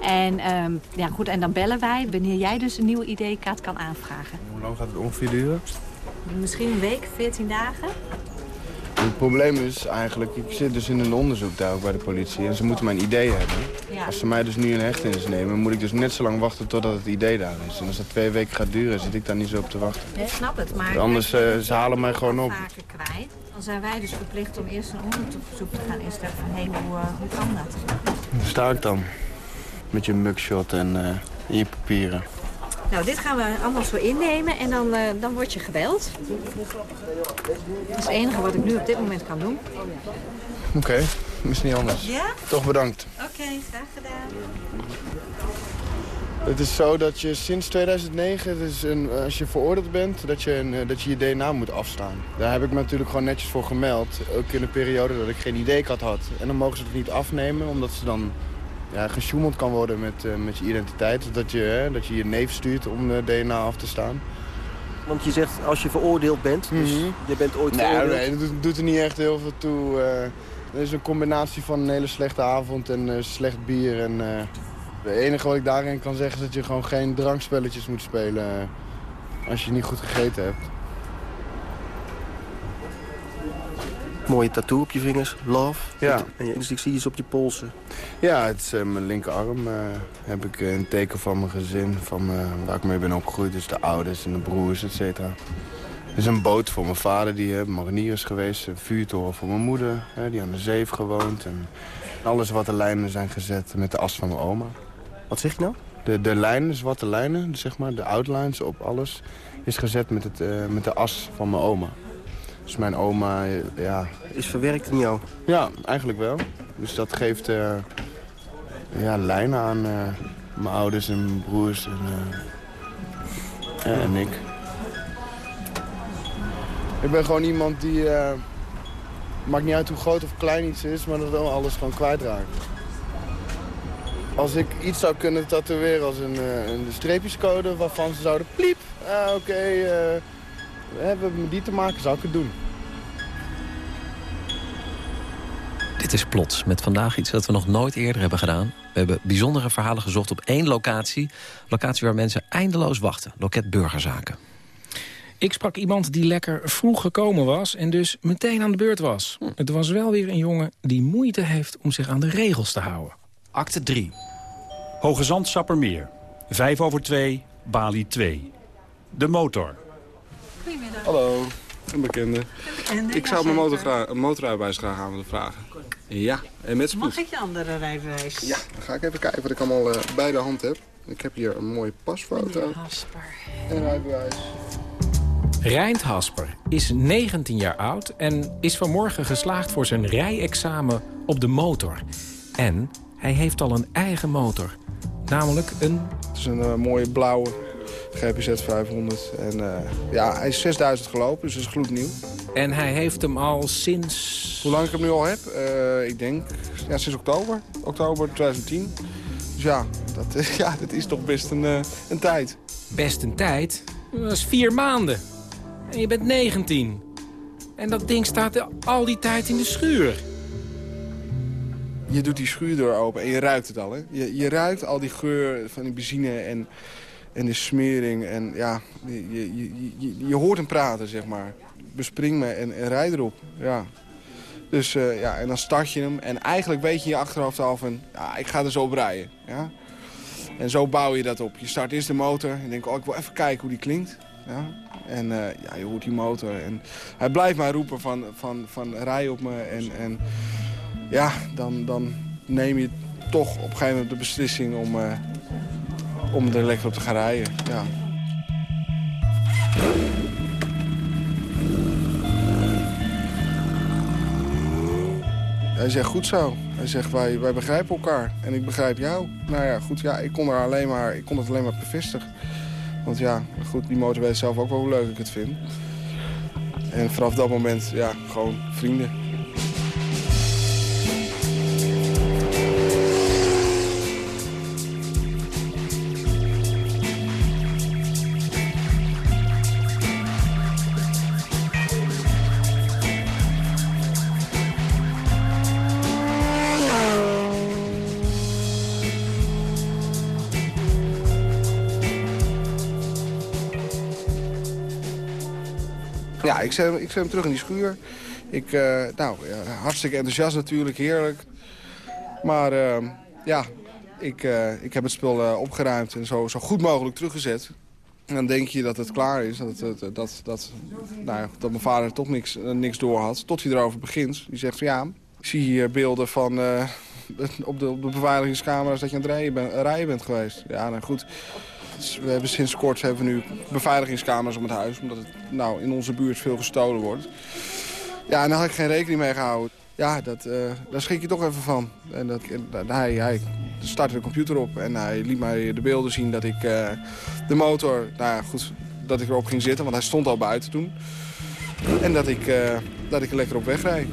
En, ehm, ja, goed, en dan bellen wij wanneer jij dus een nieuwe ID-kaart kan aanvragen.
Hoe lang gaat het ongeveer duren?
Misschien een week, 14 dagen.
Het probleem is eigenlijk, ik zit dus in een onderzoek daar ook bij de politie. En ze moeten mijn idee hebben.
Ja.
Als ze mij dus nu in hechtenis nemen, moet ik dus net zo lang wachten totdat het idee daar is. En als dat twee weken gaat duren, zit ik daar niet zo op te wachten.
Ik snap het, maar...
Anders eh, ze halen mij gewoon op.
vaker kwijt. Dan zijn wij dus verplicht om eerst een onderzoek te gaan instellen van hé, hoe, eh, hoe kan dat?
Daar sta ik dan. Met je mugshot en eh, je papieren.
Nou, dit gaan we allemaal zo innemen en dan, eh, dan word je gebeld. Dat is het enige wat ik nu op dit moment kan doen.
Oké, is niet anders.
Ja?
Toch bedankt.
Oké, graag gedaan.
Het is zo dat je sinds 2009, dus een, als je veroordeeld bent, dat je, een, eh, dat je je DNA moet afstaan. Daar heb ik me natuurlijk gewoon netjes voor gemeld. Ook in een periode dat ik geen ID-kaart had. En dan mogen ze het niet afnemen, omdat ze dan ja, gesjoemeld kan worden met, eh, met je identiteit. Dat je, hè, dat je je neef stuurt om de DNA af te staan.
Want je zegt als je veroordeeld bent, dus je bent ooit
Nee,
veroordeeld.
nee, dat doet, doet er niet echt heel veel toe. eh. Het is een combinatie van een hele slechte avond en eh, slecht bier. En, eh, het enige wat ik daarin kan zeggen is dat je gewoon geen drankspelletjes moet spelen eh, als je niet goed gegeten hebt.
Mooie tattoo op je vingers, love.
Ja.
En je, dus zie iets op je polsen.
Ja, het is eh, mijn linkerarm. eh, heb ik eh, een teken van mijn gezin, van waar ik mee ben opgegroeid. Dus de ouders en de broers, et cetera. Er is een boot voor mijn vader, die marinier is geweest. Een vuurtoren voor mijn moeder, die aan de zee heeft gewoond. En alles wat de lijnen zijn gezet met de as van mijn oma.
Wat zeg je nou?
De, de lijnen, zwarte lijnen, zeg maar, de outlines op alles... is gezet met, het, met de as van mijn oma. Dus mijn oma, ja...
Is verwerkt in jou?
Ja, eigenlijk wel. Dus dat geeft eh, ja, lijn aan eh, mijn ouders en mijn broers en, eh, en ik. Ik ben gewoon iemand die... maakt niet uit hoe groot of klein iets is, maar dat wel alles gewoon kwijtraakt. Als ik iets zou kunnen tatoeëren als een, een streepjescode waarvan ze zouden pliep, ah, oké, hebben met die te maken, zou ik het doen.
Dit is Plots, met vandaag iets dat we nog nooit eerder hebben gedaan. We hebben bijzondere verhalen gezocht op één locatie. Locatie waar mensen eindeloos wachten. Loket Burgerzaken.
Ik sprak iemand die lekker vroeg gekomen was en dus meteen aan de beurt was. Het was wel weer een jongen die moeite heeft om zich aan de regels te houden.
Acte 3.
Hoge Zand Sappermeer. 5 over 2, Bali 2. De motor.
Hallo, een bekende.
bekende,
Ik
ja,
zou mijn motor een motorrijbewijs graag aan willen vragen. Ja, en met spoed.
Mag ik je andere rijbewijs?
Ja, dan ga ik even kijken wat ik allemaal eh, bij de hand heb. Ik heb hier een mooie pasfoto.
Hasper.
En rijbewijs.
Rijnd Hasper is 19 jaar oud en is vanmorgen geslaagd voor zijn rijexamen op de motor. En hij heeft al een eigen motor. Namelijk een...
Het is een eh, mooie blauwe GPZ 500. En eh, ja, hij is 6000 gelopen, dus dat is gloednieuw.
En hij heeft hem al sinds...
Hoe lang ik hem nu al heb? Eh, ik denk ja, sinds oktober. Oktober 2010. Dus ja, dat, ja, dat is toch best een, eh, een tijd.
Best een tijd? Dat is vier maanden. En je bent 19. En dat ding staat al die tijd in de schuur.
Je doet die schuurdeur open en je ruikt het al. Hè? Je, je ruikt al die geur van die benzine en, en de smering. En ja, je, je, je, je, hoort hem praten, zeg maar. Bespring me en, en rijd erop. Ja. Dus eh, ja, en dan start je hem. En eigenlijk weet je je achterhoofd al van, ja, ik ga er zo op rijden. Ja? En zo bouw je dat op. Je start eerst de motor en denkt, oh, ik wil even kijken hoe die klinkt. Ja? En eh, ja, je hoort die motor. En hij blijft maar roepen van, van, van rij op me. En, en ja, dan, dan neem je toch op een gegeven moment de beslissing om, eh, om er lekker op te gaan rijden. Ja. Hij zegt goed zo. Hij zegt wij, wij begrijpen elkaar en ik begrijp jou. Nou ja, goed, ja, ik kon, er alleen maar, ik kon het alleen maar bevestigen. Want ja, goed, die motor weet zelf ook wel hoe leuk ik het vind. En vanaf dat moment, ja, gewoon vrienden. Ja, ik zet, hem, ik zet hem terug in die schuur. Ik, eh, nou, hartstikke enthousiast natuurlijk, heerlijk. Maar eh, ja, ik, eh, ik heb het spul eh, opgeruimd en zo, zo goed mogelijk teruggezet. En dan denk je dat het klaar is, dat, dat, dat, dat, nou dat mijn vader toch niks, niks door had. Tot hij erover begint. Die zegt van ja, ik zie hier beelden van op, de, op de beveiligingscamera's dat je aan het rijden bent geweest. Ja, nou goed. We hebben sinds kort hebben we nu beveiligingskamers om het huis. Omdat het nou, in onze buurt veel gestolen wordt. Ja, en daar had ik geen rekening mee gehouden. Ja, dat, eh, daar schrik je toch even van. En dat, hij, hij startte de computer op en hij liet mij de beelden zien dat ik eh, de motor... Nou ja, goed, dat ik erop ging zitten, want hij stond al buiten toen. En dat ik, eh, dat ik er lekker op weg rijd.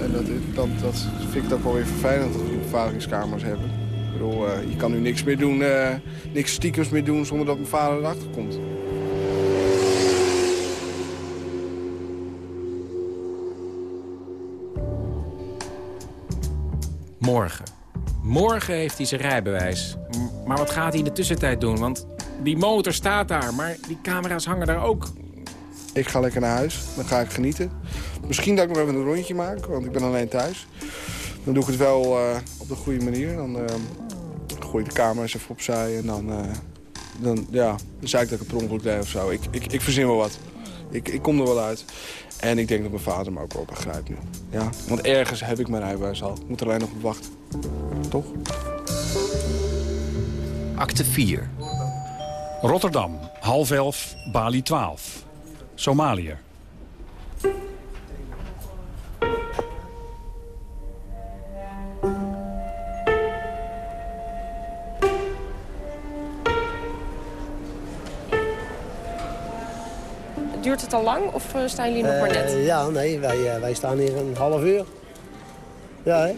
En dat, dat, dat vind ik ook wel weer vervelend dat we die beveiligingskamers hebben. Bedoel, eh, je kan nu niks meer doen, eh, niks stiekems meer doen zonder dat mijn vader erachter komt.
Morgen. Morgen heeft hij zijn rijbewijs. Maar wat gaat hij in de tussentijd doen? Want die motor staat daar, maar die camera's hangen daar ook.
Ik ga lekker naar huis, dan ga ik genieten. Misschien dat ik nog even een rondje maak, want ik ben alleen thuis. Dan doe ik het wel eh, op de goede manier. Dan eh, gooi ik de camera's even opzij en dan, eh, dan, ja, dan zei ik dat ik het per deed of zo. Ik, ik, ik verzin wel wat. Ik, ik kom er wel uit. En ik denk dat mijn vader me ook wel begrijpt nu. Ja? Want ergens heb ik mijn rijbewijs al. Ik moet er alleen nog op wachten. Toch?
Acte 4.
Rotterdam, half elf, Bali 12. Somaliër.
Lang of eh, staan jullie nog maar net?
Eh, ja, nee, wij, eh, wij staan hier een half uur. Ja, hè?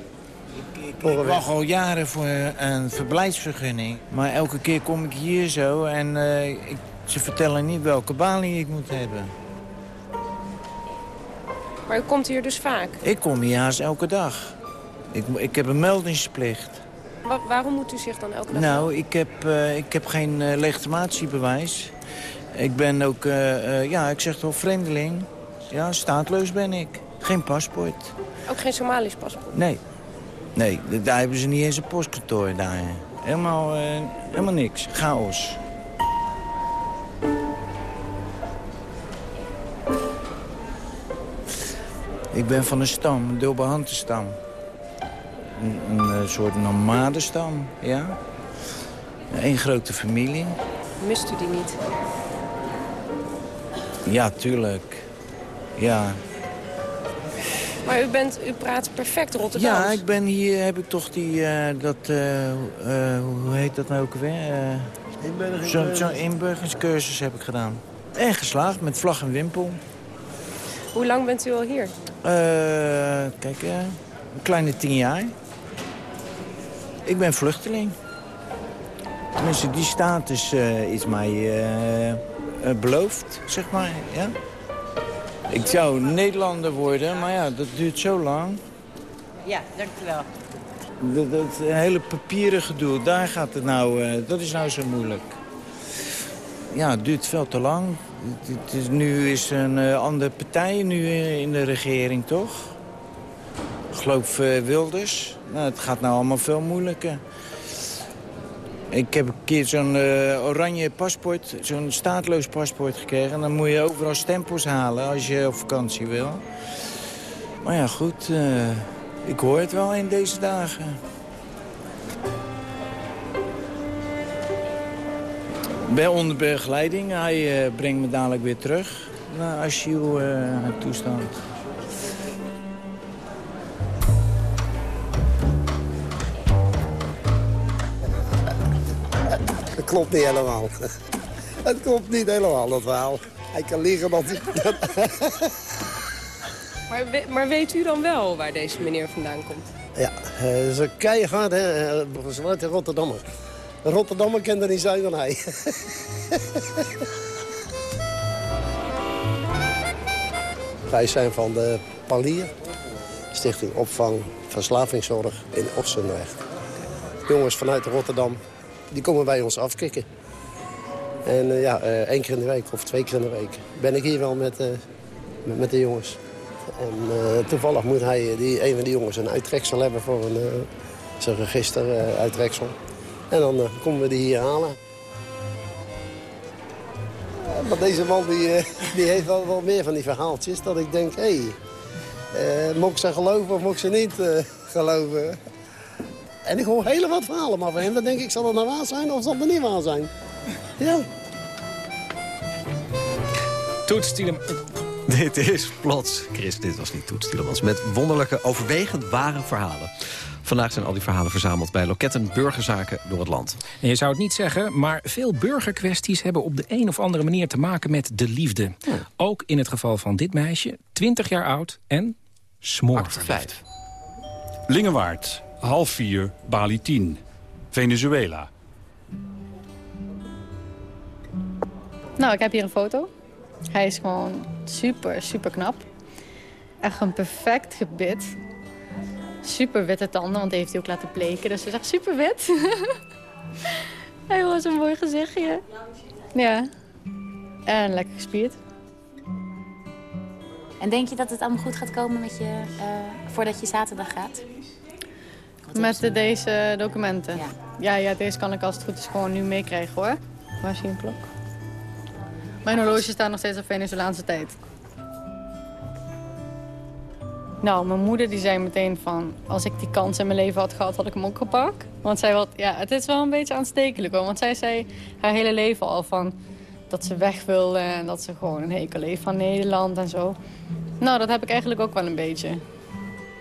Ik wacht al jaren voor een verblijfsvergunning. Maar elke keer kom ik hier zo en eh, ik, ze vertellen niet welke balie ik moet hebben.
Maar u komt hier dus vaak.
Ik kom hier haast elke dag. Ik, ik heb een meldingsplicht.
Wa- waarom moet u zich dan elke dag...
Nou, ik heb, eh, ik heb geen legitimatiebewijs. Ik ben ook, eh, eh, ja, ik zeg toch vreemdeling. Ja, staatloos ben ik. Geen paspoort.
Ook geen Somalisch paspoort?
Nee. Nee, daar hebben ze niet eens een postkantoor daar. Helemaal, eh, helemaal niks. Chaos. Ik ben van een stam, een Dilbehantenstam. Een, een soort nomadenstam, ja. Eén grote familie.
Mist u die niet?
Ja, tuurlijk. Ja.
Maar u, bent, u praat perfect Rotterdams.
Ja, ik ben hier, heb ik toch die, eh, dat, eh, eh, hoe heet dat nou ook weer? Uh, Zo'n zo inburgeringscursus heb ik gedaan. En geslaagd met vlag en wimpel.
Hoe lang bent u al hier?
Eh, kijk, eh, een kleine tien jaar. Ik ben vluchteling. Tenminste, die status eh, is mij beloofd, zeg maar. Ja? Ik zou Nederlander worden, maar ja, dat duurt zo lang.
Ja, dankjewel.
Dat, dat hele papieren gedoe, daar gaat het nou, eh, dat is nou zo moeilijk. Ja, het duurt veel te lang. Het, het is, nu is een eh, andere partij nu eh, in de regering, toch? Ik geloof eh, Wilders. Nou, het gaat nou allemaal veel moeilijker. Ik heb een keer zo'n eh, oranje paspoort, zo'n staatloos paspoort gekregen. En dan moet je overal stempels halen als je op vakantie wil. Maar ja, goed, eh, ik hoor het wel in deze dagen. Ben onder begeleiding. Hij eh, brengt me dadelijk weer terug naar asieltoestand.
Dat klopt niet helemaal. Het klopt niet helemaal, dat verhaal. Hij kan liegen dat...
Maar, maar weet u dan wel waar deze meneer vandaan komt?
Ja, eh, ze keihard, hè. eh, Zwarte Rotterdammer. Een Rotterdammer kent er niet zijn dan hij. Wij zijn van de Palier, Stichting Opvang Verslavingszorg in Ossendrecht. Jongens vanuit Rotterdam, die komen bij ons afkicken. En eh, ja, eh, één keer in de week of twee keer in de week ben ik hier wel met, eh, met, met de jongens. En toevallig moet hij, die, een van die jongens, een uittreksel hebben voor een, zijn register uittreksel. En dan komen we die hier halen. Maar deze man die, die heeft wel, wel meer van die verhaaltjes. Dat ik denk, hé, hey, moet ik ze geloven of moet ik ze niet geloven? En ik hoor hele wat verhalen maar van hem. Dan denk ik, zal dat nou waar zijn of zal het niet waar zijn? Ja.
Toets.
Dit is Plots. Chris, dit was niet Toets Tielemans. Met wonderlijke, overwegend ware verhalen. Vandaag zijn al die verhalen verzameld bij loketten burgerzaken door het land.
En je zou het niet zeggen, maar veel burgerkwesties hebben op de een of andere manier te maken met de liefde. Ook in het geval van dit meisje, 20 jaar oud en smoorverliefd.
Lingewaard, half vier, Bali 10. Venezuela.
Nou, ik heb hier een foto. Hij is gewoon super, super knap. Echt een perfect gebit. Super witte tanden, want die heeft hij ook laten bleken. Dus ze is echt super wit. hij was een mooi gezichtje. Ja. En lekker gespierd.
En denk je dat het allemaal goed gaat komen met je, eh, voordat je zaterdag gaat?
Met de, deze documenten. Ja. ja, deze kan ik als het goed is gewoon nu meekrijgen hoor. Waar is hier een klok? Mijn horloge staat nog steeds op Venezolaanse tijd. Nou, mijn moeder die zei meteen van... als ik die kans in mijn leven had gehad, had ik hem ook gepakt. Want zij had, ja, het is wel een beetje aanstekelijk hoor. Want zij zei haar hele leven al van dat ze weg wilde... en dat ze gewoon een hekel heeft van Nederland en zo. Nou, dat heb ik eigenlijk ook wel een beetje.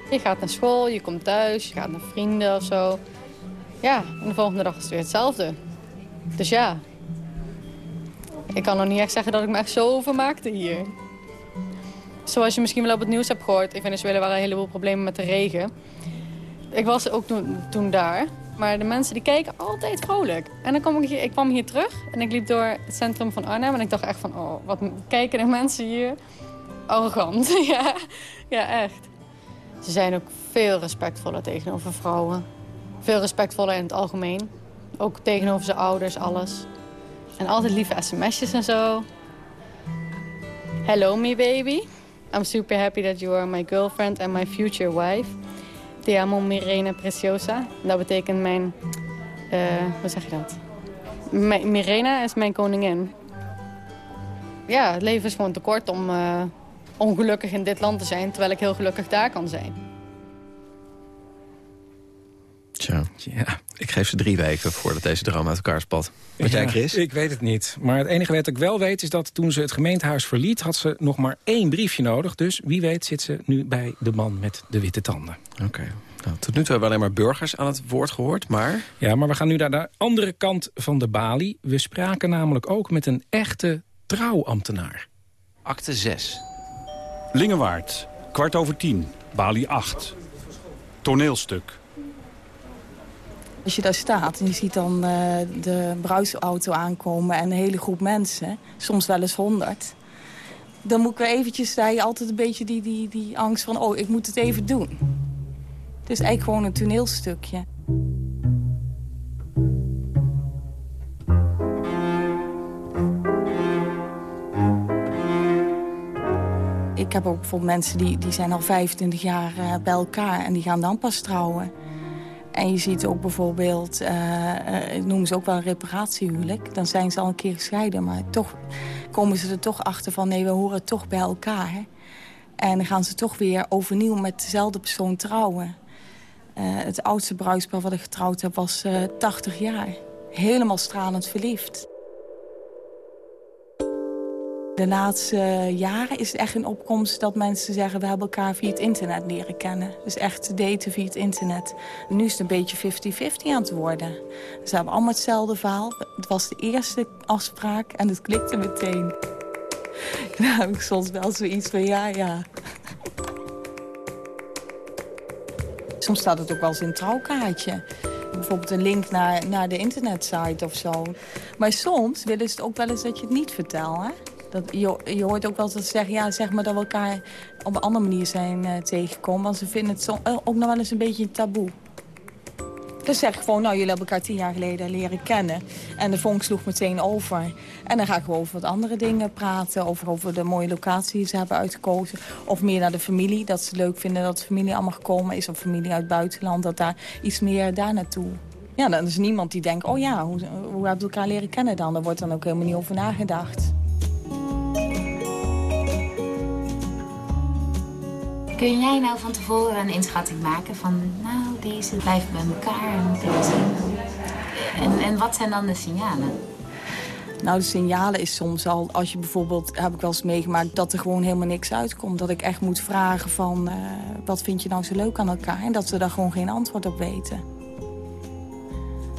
Je gaat naar school, je komt thuis, je gaat naar vrienden of zo. Ja, en de volgende dag is het weer hetzelfde. Dus ja, Ik kan nog niet echt zeggen dat ik me echt zo vermaakte hier. Zoals je misschien wel op het nieuws hebt gehoord... in Venezuela waren een heleboel problemen met de regen. Ik was ook toen, toen daar. Maar de mensen die kijken altijd vrolijk. En dan kwam ik, hier, ik kwam hier terug en ik liep door het centrum van Arnhem... en ik dacht echt van, oh, wat kijken de mensen hier arrogant. ja, ja, echt. Ze zijn ook veel respectvoller tegenover vrouwen. Veel respectvoller in het algemeen. Ook tegenover zijn ouders, alles. En altijd lieve sms'jes en zo. Hello me baby. I'm super happy that you are my girlfriend and my future wife. Te amo Mirena Preciosa. Dat betekent mijn... Uh, hoe zeg je dat? Mirena is mijn koningin. Ja, het leven is gewoon te kort om uh, ongelukkig in dit land te zijn... terwijl ik heel gelukkig daar kan zijn.
Tja, ja. ik geef ze drie weken voordat deze droom uit elkaar spat. Wat jij, Chris?
Ik weet het niet. Maar het enige wat ik wel weet is dat toen ze het gemeentehuis verliet... had ze nog maar één briefje nodig. Dus wie weet zit ze nu bij de man met de witte tanden.
Oké. Nou, tot nu toe hebben we alleen maar burgers aan het woord gehoord, maar...
Ja, maar we gaan nu naar de andere kant van de balie. We spraken namelijk ook met een echte trouwambtenaar.
Akte 6.
Lingewaard, kwart over tien, balie 8. Toneelstuk.
Als je daar staat en je ziet dan uh, de bruisauto aankomen en een hele groep mensen, soms wel eens honderd. Dan moet ik weer eventjes, daar altijd een beetje die, die, die angst van, oh, ik moet het even doen. Het is eigenlijk gewoon een toneelstukje. Ik heb ook bijvoorbeeld mensen die, die zijn al 25 jaar uh, bij elkaar en die gaan dan pas trouwen. En je ziet ook bijvoorbeeld, uh, noemen ze ook wel een reparatiehuwelijk. Dan zijn ze al een keer gescheiden, maar toch komen ze er toch achter van... nee, we horen toch bij elkaar. En dan gaan ze toch weer overnieuw met dezelfde persoon trouwen. Het oudste bruidspaar wat ik getrouwd heb was 80 jaar. Helemaal stralend verliefd. De laatste jaren is het echt een opkomst dat mensen zeggen... we hebben elkaar via het internet leren kennen. Dus echt daten via het internet. nu is het een beetje 50-50 aan het worden. Ze hebben allemaal hetzelfde verhaal. Het was de eerste afspraak en het klikte meteen. Heb ik soms wel zoiets van ja, ja. Soms staat het ook wel eens in een trouwkaartje bijvoorbeeld een link naar, naar de internetsite of zo. Maar soms willen ze het ook wel eens dat je het niet vertelt, hè? Dat, je, je hoort ook wel ze zeggen, ja, zeg maar dat we elkaar op een andere manier zijn uh, tegengekomen. Want ze vinden het uh, ook nog wel eens een beetje een taboe. Dan zeg gewoon, nou, jullie hebben elkaar tien jaar geleden leren kennen. En de vonk sloeg meteen over. En dan ga ik over wat andere dingen praten. Over, over de mooie locatie die ze hebben uitgekozen. Of meer naar de familie. Dat ze leuk vinden dat de familie allemaal gekomen is. Of familie uit het buitenland. Dat daar iets meer daar naartoe. Ja, dan is niemand die denkt, oh ja, hoe, hoe hebben we elkaar leren kennen dan? Daar wordt dan ook helemaal niet over nagedacht.
Kun jij nou van tevoren een inschatting maken van... nou, deze blijft bij elkaar en deze... En, en wat zijn dan de signalen?
Nou, de signalen is soms al, als je bijvoorbeeld, heb ik wel eens meegemaakt... dat er gewoon helemaal niks uitkomt. Dat ik echt moet vragen van, uh, wat vind je nou zo leuk aan elkaar? En dat ze daar gewoon geen antwoord op weten.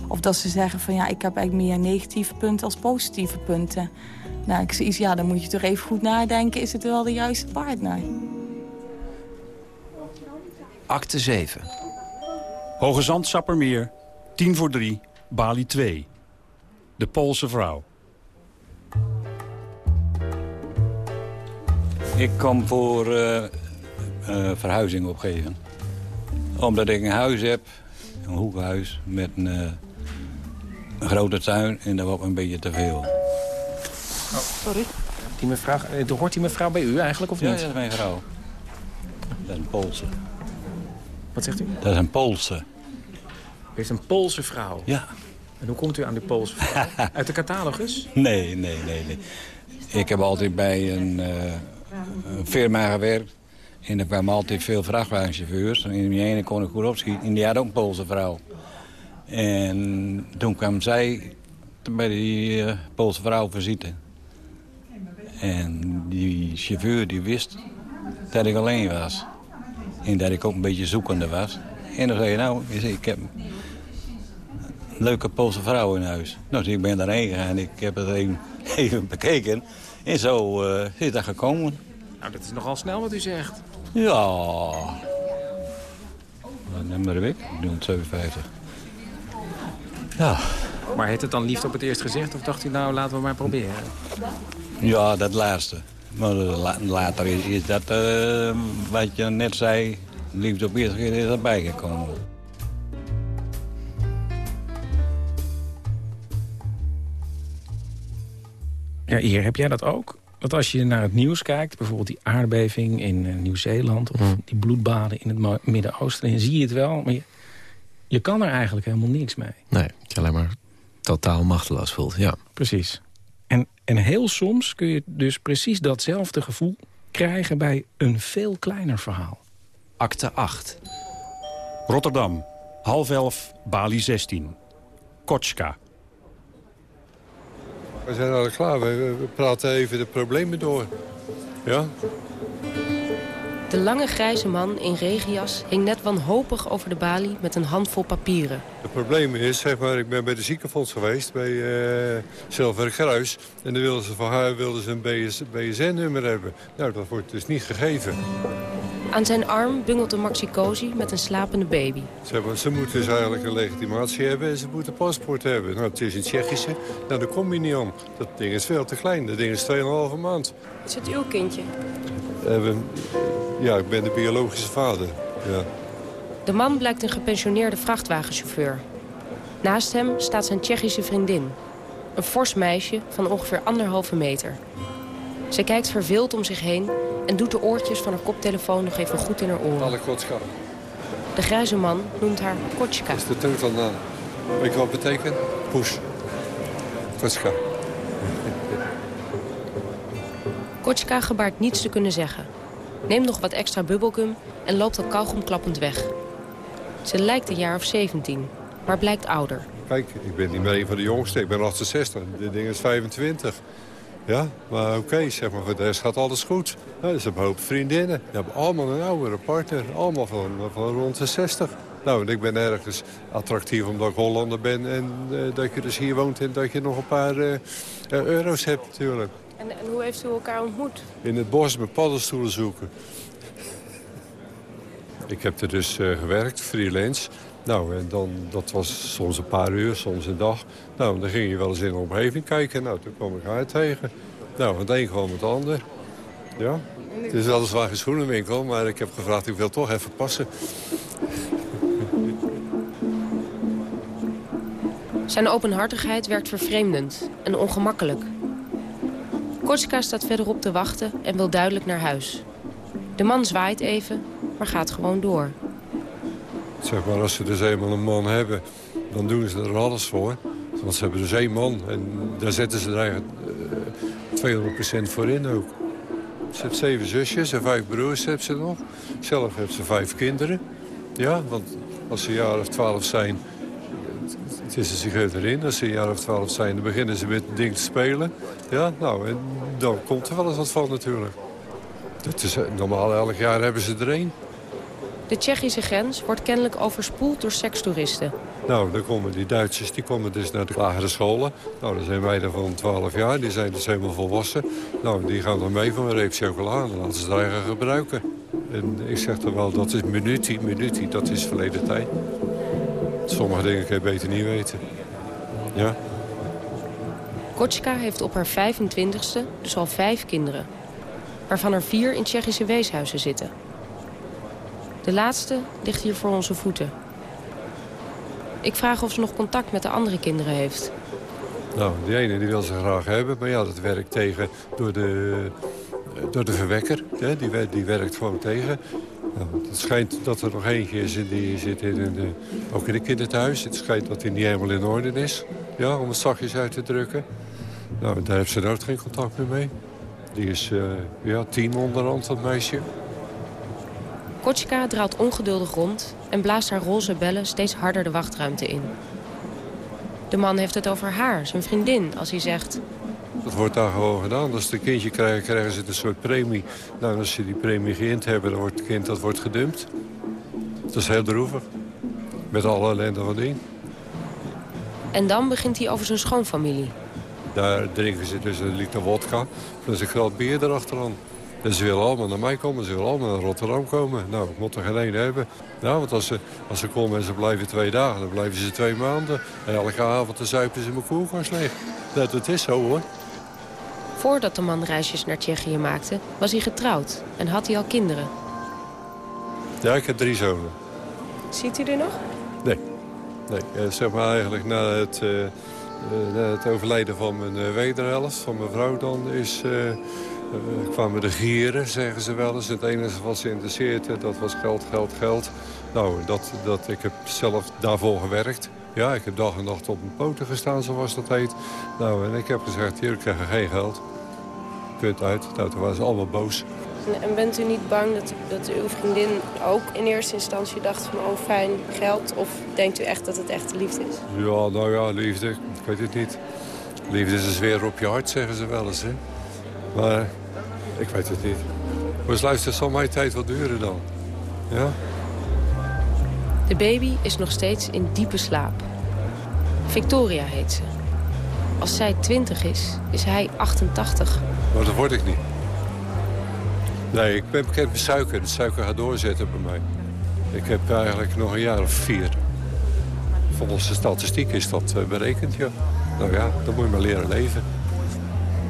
Of dat ze zeggen van, ja, ik heb eigenlijk meer negatieve punten als positieve punten. Nou, ik zeg, ja, dan moet je toch even goed nadenken, is het wel de juiste partner?
Akte 7.
Hoge Zand, Sappermeer, 10 voor 3, Bali 2. De Poolse vrouw.
Ik kom voor uh, uh, verhuizing opgeven. Omdat ik een huis heb, een hoekhuis met een, uh, een grote tuin en dat wordt een beetje te veel.
Oh, sorry. Die mevrouw, hoort die mevrouw bij u eigenlijk of niet?
Ja, dat is mijn vrouw. Dat is een Poolse.
Wat zegt u?
Dat is een Poolse.
U is een Poolse vrouw?
Ja.
En hoe komt u aan die Poolse vrouw? Uit de catalogus?
Nee, nee, nee, nee. Ik heb altijd bij een, uh, een firma gewerkt. En er kwamen altijd veel vrachtwagenchauffeurs. En in die ene kon ik goed opschieten. En die had ook een Poolse vrouw. En toen kwam zij bij die uh, Poolse vrouw visite. En die chauffeur die wist dat ik alleen was. En dat ik ook een beetje zoekende was. En dan zei je, nou, ik heb leuke Poolse vrouw in huis. Nou, dus ik ben daarheen gegaan en ik heb het even, even bekeken. En zo uh, is dat gekomen.
Nou, dat is nogal snel wat u zegt.
Ja. Neem maar ik. 357. Ja.
Maar heeft het dan liefde op het eerst gezegd? Of dacht u nou, laten we maar proberen?
Ja, dat laatste. Maar later is, is dat, uh, wat je net zei, liefde op het eerst gezegd is erbij gekomen.
Ja, hier heb jij dat ook? Dat als je naar het nieuws kijkt, bijvoorbeeld die aardbeving in uh, Nieuw-Zeeland... of die bloedbaden in het Midden-Oosten, dan zie je het wel... maar je, je kan er eigenlijk helemaal niks mee.
Nee, je alleen maar totaal machteloos voelt, ja.
Precies. En, en heel soms kun je dus precies datzelfde gevoel krijgen... bij een veel kleiner verhaal.
Akte 8. Rotterdam, half elf, Bali 16. Kotschka.
We zijn al klaar. We, praten even de problemen door. Ja?
De lange grijze man in regenjas hing net wanhopig over de balie met een handvol papieren.
Het probleem is, zeg maar, ik ben bij de ziekenfonds geweest, bij uh, Silver Kruis. En dan wilden ze van haar wilden ze een BSN-nummer hebben. Nou, dat wordt dus niet gegeven.
Aan zijn arm bungelt een Maxi met een slapende baby.
Ze, ze moeten dus eigenlijk een legitimatie hebben en ze moeten een paspoort hebben. Nou, het is in Tsjechische, nou, daar kom je niet om. Dat ding is veel te klein, dat ding is 2,5 maand.
Is het uw kindje?
Ja, ik ben de biologische vader. Ja.
De man blijkt een gepensioneerde vrachtwagenchauffeur. Naast hem staat zijn Tsjechische vriendin. Een fors meisje van ongeveer anderhalve meter. Ze kijkt verveeld om zich heen en doet de oortjes van haar koptelefoon nog even goed in haar oren.
Alle kotska.
De grijze man noemt haar Kotschka.
Dat is de teut van naam. Weet je wat het betekent? Poes. Kotschka.
Kotschka gebaart niets te kunnen zeggen. Neemt nog wat extra bubbelgum en loopt al kauwgom klappend weg. Ze lijkt een jaar of 17, maar blijkt ouder.
Kijk, ik ben niet meer een van de jongsten. Ik ben 68. Dit ding is 25. Ja, maar oké, zeg maar, voor de rest gaat alles goed. Ja, dus hebben een hoop vriendinnen. Die hebben allemaal een oudere partner. Allemaal van, rond de 60. Nou, en ik ben ergens attractief omdat ik Hollander ben... en uh, dat je dus hier woont en dat je nog een paar uh, euro's hebt natuurlijk.
En, en, hoe heeft u elkaar ontmoet?
In het bos met paddenstoelen zoeken. ik heb er dus uh, gewerkt, freelance. Nou, en dan, dat was soms een paar uur, soms een dag. Nou, dan ging je wel eens in de omgeving kijken. Nou, toen kwam ik haar tegen. Nou, het een kwam het ander. Ja. Het is weliswaar een schoenenwinkel, maar ik heb gevraagd... ik wil toch even passen.
Zijn openhartigheid werkt vervreemdend en ongemakkelijk. Kotska staat verderop te wachten en wil duidelijk naar huis. De man zwaait even, maar gaat gewoon door.
Zeg maar, als ze dus eenmaal een man hebben, dan doen ze er alles voor. Want ze hebben dus één man en daar zetten ze er eigenlijk uh, 200% voor in ook. Ze heeft zeven zusjes en vijf broers heeft ze nog. Zelf heeft ze vijf kinderen. Ja, want als ze een jaar of twaalf zijn, het is zich erin. Als ze een jaar of twaalf zijn, dan beginnen ze met ding te spelen. Ja, nou, en dan komt er wel eens wat van natuurlijk. Dat is, normaal elk jaar hebben ze er één.
De Tsjechische grens wordt kennelijk overspoeld door sekstoeristen.
Nou, dan komen die Duitsers die komen dus naar de lagere scholen. Nou, dat zijn meiden van 12 jaar, die zijn dus helemaal volwassen. Nou, die gaan dan mee van een reep chocola en laten ze het eigen gebruiken. En ik zeg dan wel, dat is minutie, minutie, dat is verleden tijd. Sommige dingen kun je beter niet weten. Ja.
Kotschka heeft op haar 25ste dus al vijf kinderen. Waarvan er vier in Tsjechische weeshuizen zitten. De laatste ligt hier voor onze voeten. Ik vraag of ze nog contact met de andere kinderen heeft.
Nou, die ene die wil ze graag hebben, maar ja, dat werkt tegen door de, door de verwekker. Hè? Die, die werkt gewoon tegen. Het schijnt dat er nog eentje is die zit in de, ook in een kinderthuis. Het schijnt dat hij niet helemaal in orde is, ja, om het zachtjes uit te drukken. Nou, daar heeft ze nooit geen contact meer mee. Die is uh, ja, tien onderhand, dat meisje.
Kotschka draalt ongeduldig rond en blaast haar roze bellen steeds harder de wachtruimte in. De man heeft het over haar, zijn vriendin, als hij zegt...
Dat wordt daar gewoon gedaan. Als ze een kindje krijgen, krijgen ze een soort premie. Nou, als ze die premie geïnd hebben, dan wordt het kind dat wordt gedumpt. Dat is heel droevig. Met alle ellende van dien.
En dan begint hij over zijn schoonfamilie.
Daar drinken ze dus een liter wodka plus een krat bier erachteraan. En ze willen allemaal naar mij komen, ze willen allemaal naar Rotterdam komen. Nou, ik moet er geen één hebben. Nou, want als ze, als ze komen en ze blijven twee dagen, dan blijven ze twee maanden. En elke avond dan zuipen ze mijn koelkast leeg. Dat, dat is zo hoor.
Voordat de man reisjes naar Tsjechië maakte, was hij getrouwd en had hij al kinderen.
Ja, ik heb drie zonen.
Ziet u er nog?
Nee. Nee, eh, zeg maar eigenlijk na het, na het overlijden van mijn uh, wederhelft, van mijn vrouw dan, is, kwamen de gieren, zeggen ze wel eens. Het enige wat ze interesseerde, dat was geld, geld, geld. Nou, dat, dat, ik heb zelf daarvoor gewerkt. Ja, ik heb dag en nacht op mijn poten gestaan, zoals dat heet. Nou, en ik heb gezegd, hier, ik krijg geen geld. Punt uit. Nou, toen waren ze allemaal boos.
En bent u niet bang dat, dat uw vriendin ook in eerste instantie dacht van oh fijn geld? Of denkt u echt dat het echt liefde is?
Ja, nou ja, liefde. Ik weet het niet. Liefde is een zweer op je hart, zeggen ze wel eens. Hè? Maar ik weet het niet. Maar luister, zal mijn tijd wat duren dan? Ja?
De baby is nog steeds in diepe slaap. Victoria heet ze. Als zij 20 is, is hij 88.
Maar dat word ik niet. Nee, ik ben bekend met suiker. De suiker gaat doorzetten bij mij. Ik heb eigenlijk nog een jaar of vier. Volgens de statistiek is dat uh, berekend, ja. Nou ja, dan moet je maar leren leven.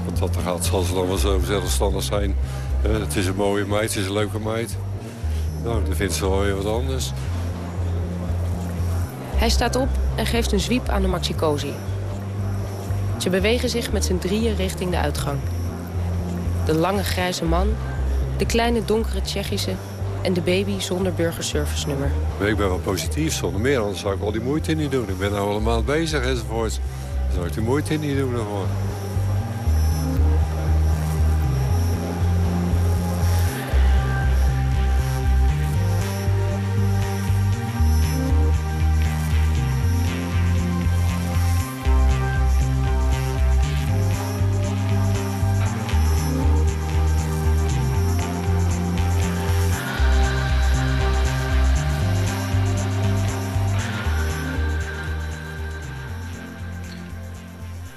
Want dat gaat, zal ze dan wel zo zelfstandig zijn. Uh, het is een mooie meid, het is een leuke meid. Nou, dan vindt ze wel weer wat anders.
Hij staat op en geeft een zwiep aan de maxicosi. Ze bewegen zich met z'n drieën richting de uitgang. De lange grijze man, de kleine donkere Tsjechische en de baby zonder burgerservice nummer.
Ik ben wel positief, zonder meer, anders zou ik al die moeite niet doen. Ik ben nou al een maand bezig enzovoort. Dan zou ik die moeite niet doen ervoor.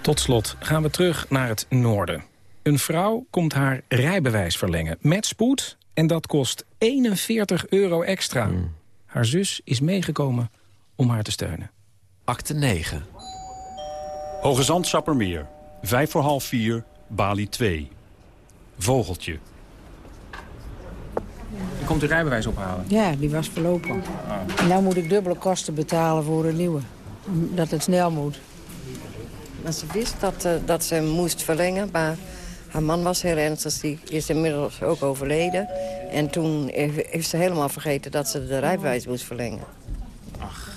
Tot slot gaan we terug naar het noorden. Een vrouw komt haar rijbewijs verlengen met spoed en dat kost 41 euro extra. Haar zus is meegekomen om haar te steunen.
Akte 9.
Hoge Zand, Sappermeer. Vijf voor half vier, Bali 2. Vogeltje.
Je komt uw rijbewijs ophalen?
Ja, die was verlopen. En nu moet ik dubbele kosten betalen voor een nieuwe. Dat het snel moet.
Maar ze wist dat, uh, dat ze hem moest verlengen, maar haar man was heel ernstig ziek. Is inmiddels ook overleden. En toen heeft ze helemaal vergeten dat ze de rijbewijs moest verlengen.
Ach.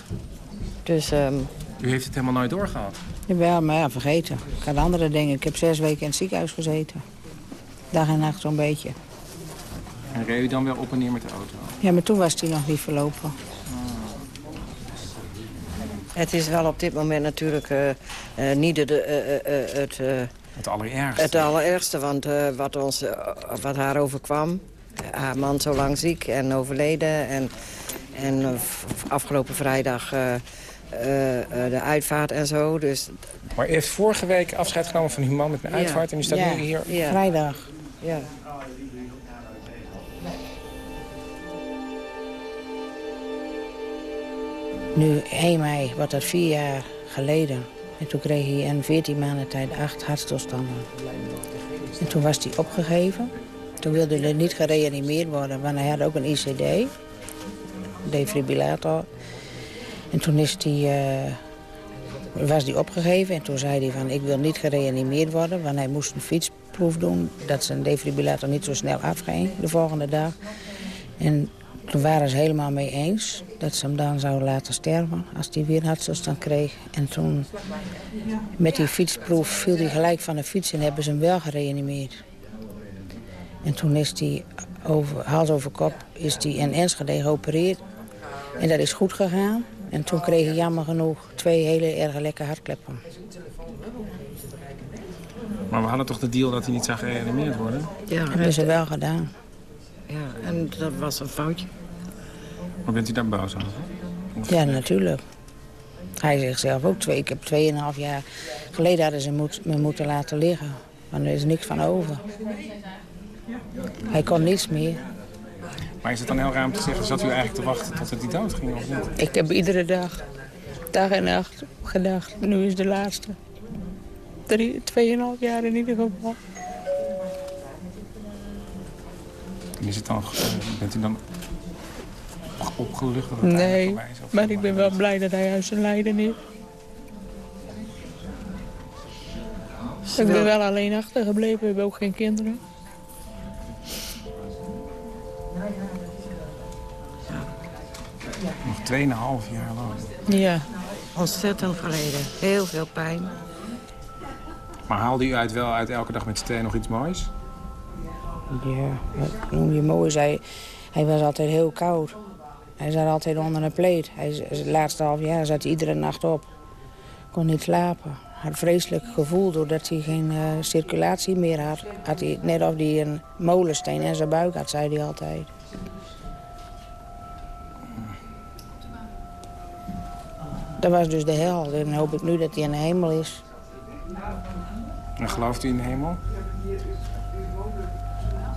Dus... Um...
U heeft het helemaal nooit doorgehad?
Jawel, maar ja, vergeten. Ik had andere dingen. Ik heb zes weken in het ziekenhuis gezeten. Dag en nacht zo'n beetje.
En reed u dan weer op en neer met de auto?
Ja, maar toen was hij nog niet verlopen.
Het is wel op dit moment natuurlijk uh, uh, niet de, uh, het,
het allerergste.
Het allerergste, want wat, ons, wat haar overkwam... haar man zo lang ziek en overleden... en, en afgelopen vrijdag de uitvaart en zo. Dus...
Maar u heeft vorige week afscheid genomen van uw man met een uitvaart... Ja. en u staat
ja.
nu hier...
Ja. Vrijdag.
Ja.
Nu 1 mei, wat dat vier jaar geleden. En toen kreeg hij in 14 maanden tijd acht hartstilstanden. En toen was hij opgegeven. Toen wilde hij niet gereanimeerd worden, want hij had ook een ICD. Defibrillator. En toen is hij, uh, was hij opgegeven en toen zei hij van... ik wil niet gereanimeerd worden, want hij moest een fietsproef doen... dat zijn defibrillator niet zo snel afging de volgende dag. En toen waren ze helemaal mee eens dat ze hem dan zouden laten sterven als hij weer hartstilstand kreeg. En toen met die fietsproef viel hij gelijk van de fiets en hebben ze hem wel gereanimeerd. En toen is hij over, hals over kop is hij in Enschede geopereerd. En dat is goed gegaan. En toen kreeg hij jammer genoeg twee hele erg lekke hartkleppen.
Maar we hadden toch de deal dat hij niet zou gereanimeerd worden?
Ja, dat hebben ze wel gedaan.
Ja, en dat was een foutje.
Maar bent u daar boos over?
Ja, natuurlijk. Hij zegt zelf ook twee. Ik heb tweeënhalf jaar geleden hadden ze moet, me moeten laten liggen. Maar er is niks van over. Hij kon niets meer.
Maar is het dan heel raar om te zeggen, zat u eigenlijk te wachten tot het die dood ging of niet?
Ik heb iedere dag, dag en nacht, gedacht. Nu is de laatste. Drie, tweeënhalf jaar in ieder geval.
En is het dan, eh, bent u dan opgelucht dat het
Nee,
voorbij is?
Maar ik ben wel blij dat hij uit zijn lijden is. Ik ben wel alleen achtergebleven, we hebben ook geen kinderen.
Nog 2,5 jaar lang.
Ja.
Ontzettend geleden. Heel veel pijn.
Maar haalde u uit wel uit elke dag met z'n tweeën nog iets moois?
Ja, noem je mooi. Hij, hij was altijd heel koud. Hij zat altijd onder een pleed. Hij, het laatste half jaar zat hij iedere nacht op. Kon niet slapen. Had een vreselijk gevoel doordat hij geen eh, circulatie meer had. had hij, net of hij een molensteen in zijn buik had, zei hij altijd. Dat was dus de hel. En dan hoop ik nu dat hij in de hemel is.
En gelooft u in de hemel?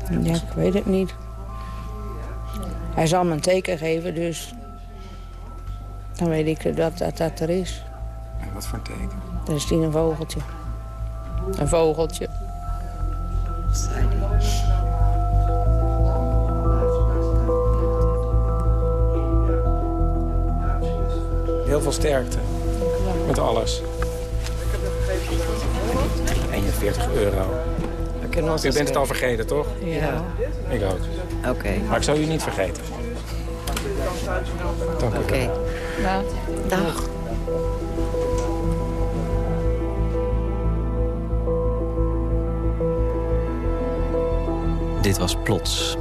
Ja, ik weet het niet. Hij zal me een teken geven, dus... Dan weet ik dat dat, dat er is.
En wat voor een teken?
Dan is hij een vogeltje. Een vogeltje.
Heel veel sterkte. Met alles. 41 euro.
We kunnen
U bent het al vergeten, toch?
Ja.
Ik ook.
Oké.
Maar ik zal u niet vergeten. Dank u.
Oké. Dag.
Dit was Plots.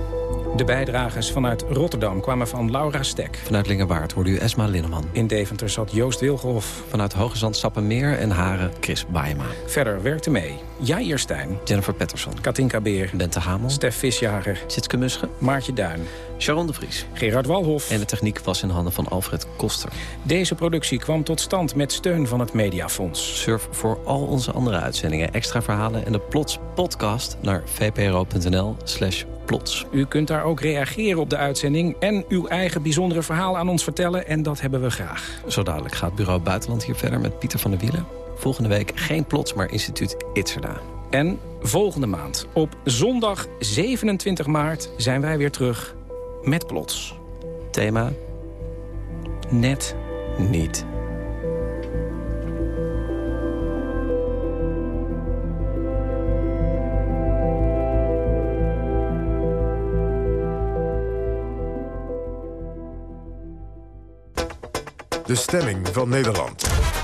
De bijdragers vanuit Rotterdam kwamen van Laura Stek.
Vanuit Lingerwaard hoorde u Esma Linneman.
In Deventer zat Joost Wilgenhoff.
Vanuit Hoge Zand Sappemeer en Haren Chris Baema.
Verder werkte mee Jair Stijn,
Jennifer Patterson.
Katinka Beer,
Bente Hamel.
Stef Visjager,
Sitske Musche.
Maartje Duin,
Sharon de Vries.
Gerard Walhoff.
En de techniek was in handen van Alfred Koster.
Deze productie kwam tot stand met steun van het Mediafonds.
Surf voor al onze andere uitzendingen, extra verhalen en de Plots podcast naar vpro.nl slash plots.
U kunt daar ook reageren op de uitzending en uw eigen bijzondere verhaal aan ons vertellen. En dat hebben we graag.
Zo dadelijk gaat Bureau Buitenland hier verder met Pieter van der Wielen. Volgende week geen Plots, maar instituut Itzerda.
En volgende maand, op zondag 27 maart, zijn wij weer terug met Plots.
Thema? Net niet.
De stemming van Nederland.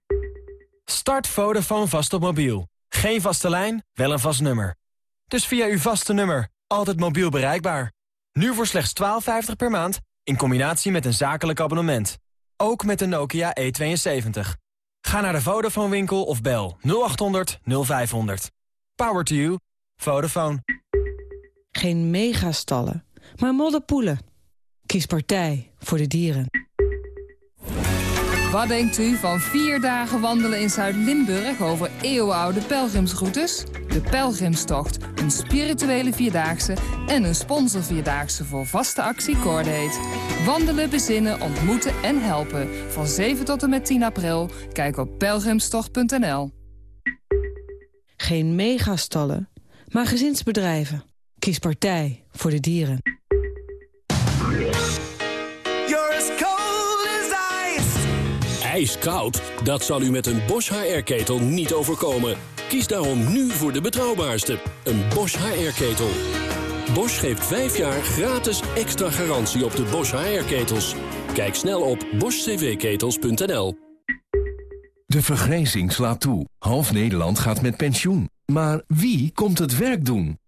Start Vodafone vast op mobiel. Geen vaste lijn, wel een vast nummer. Dus via uw vaste nummer, altijd mobiel bereikbaar. Nu voor slechts 12,50 per maand, in combinatie met een zakelijk abonnement. Ook met de Nokia E72. Ga naar de Vodafone winkel of bel 0800 0500. Power to you. Vodafone.
Geen megastallen, maar modderpoelen. Kies partij voor de dieren.
Wat denkt u van vier dagen wandelen in Zuid-Limburg over eeuwenoude pelgrimsroutes? De Pelgrimstocht, een spirituele vierdaagse en een sponsorvierdaagse voor vaste actie Cordate. Wandelen, bezinnen, ontmoeten en helpen. Van 7 tot en met 10 april. Kijk op pelgrimstocht.nl.
Geen megastallen, maar gezinsbedrijven. Kies partij voor de dieren.
Ijskoud? Dat zal u met een Bosch HR-ketel niet overkomen. Kies daarom nu voor de betrouwbaarste, een Bosch HR-ketel. Bosch geeft 5 jaar gratis extra garantie op de Bosch HR-ketels. Kijk snel op boschcvketels.nl.
De vergrijzing slaat toe. Half Nederland gaat met pensioen. Maar wie komt het werk doen?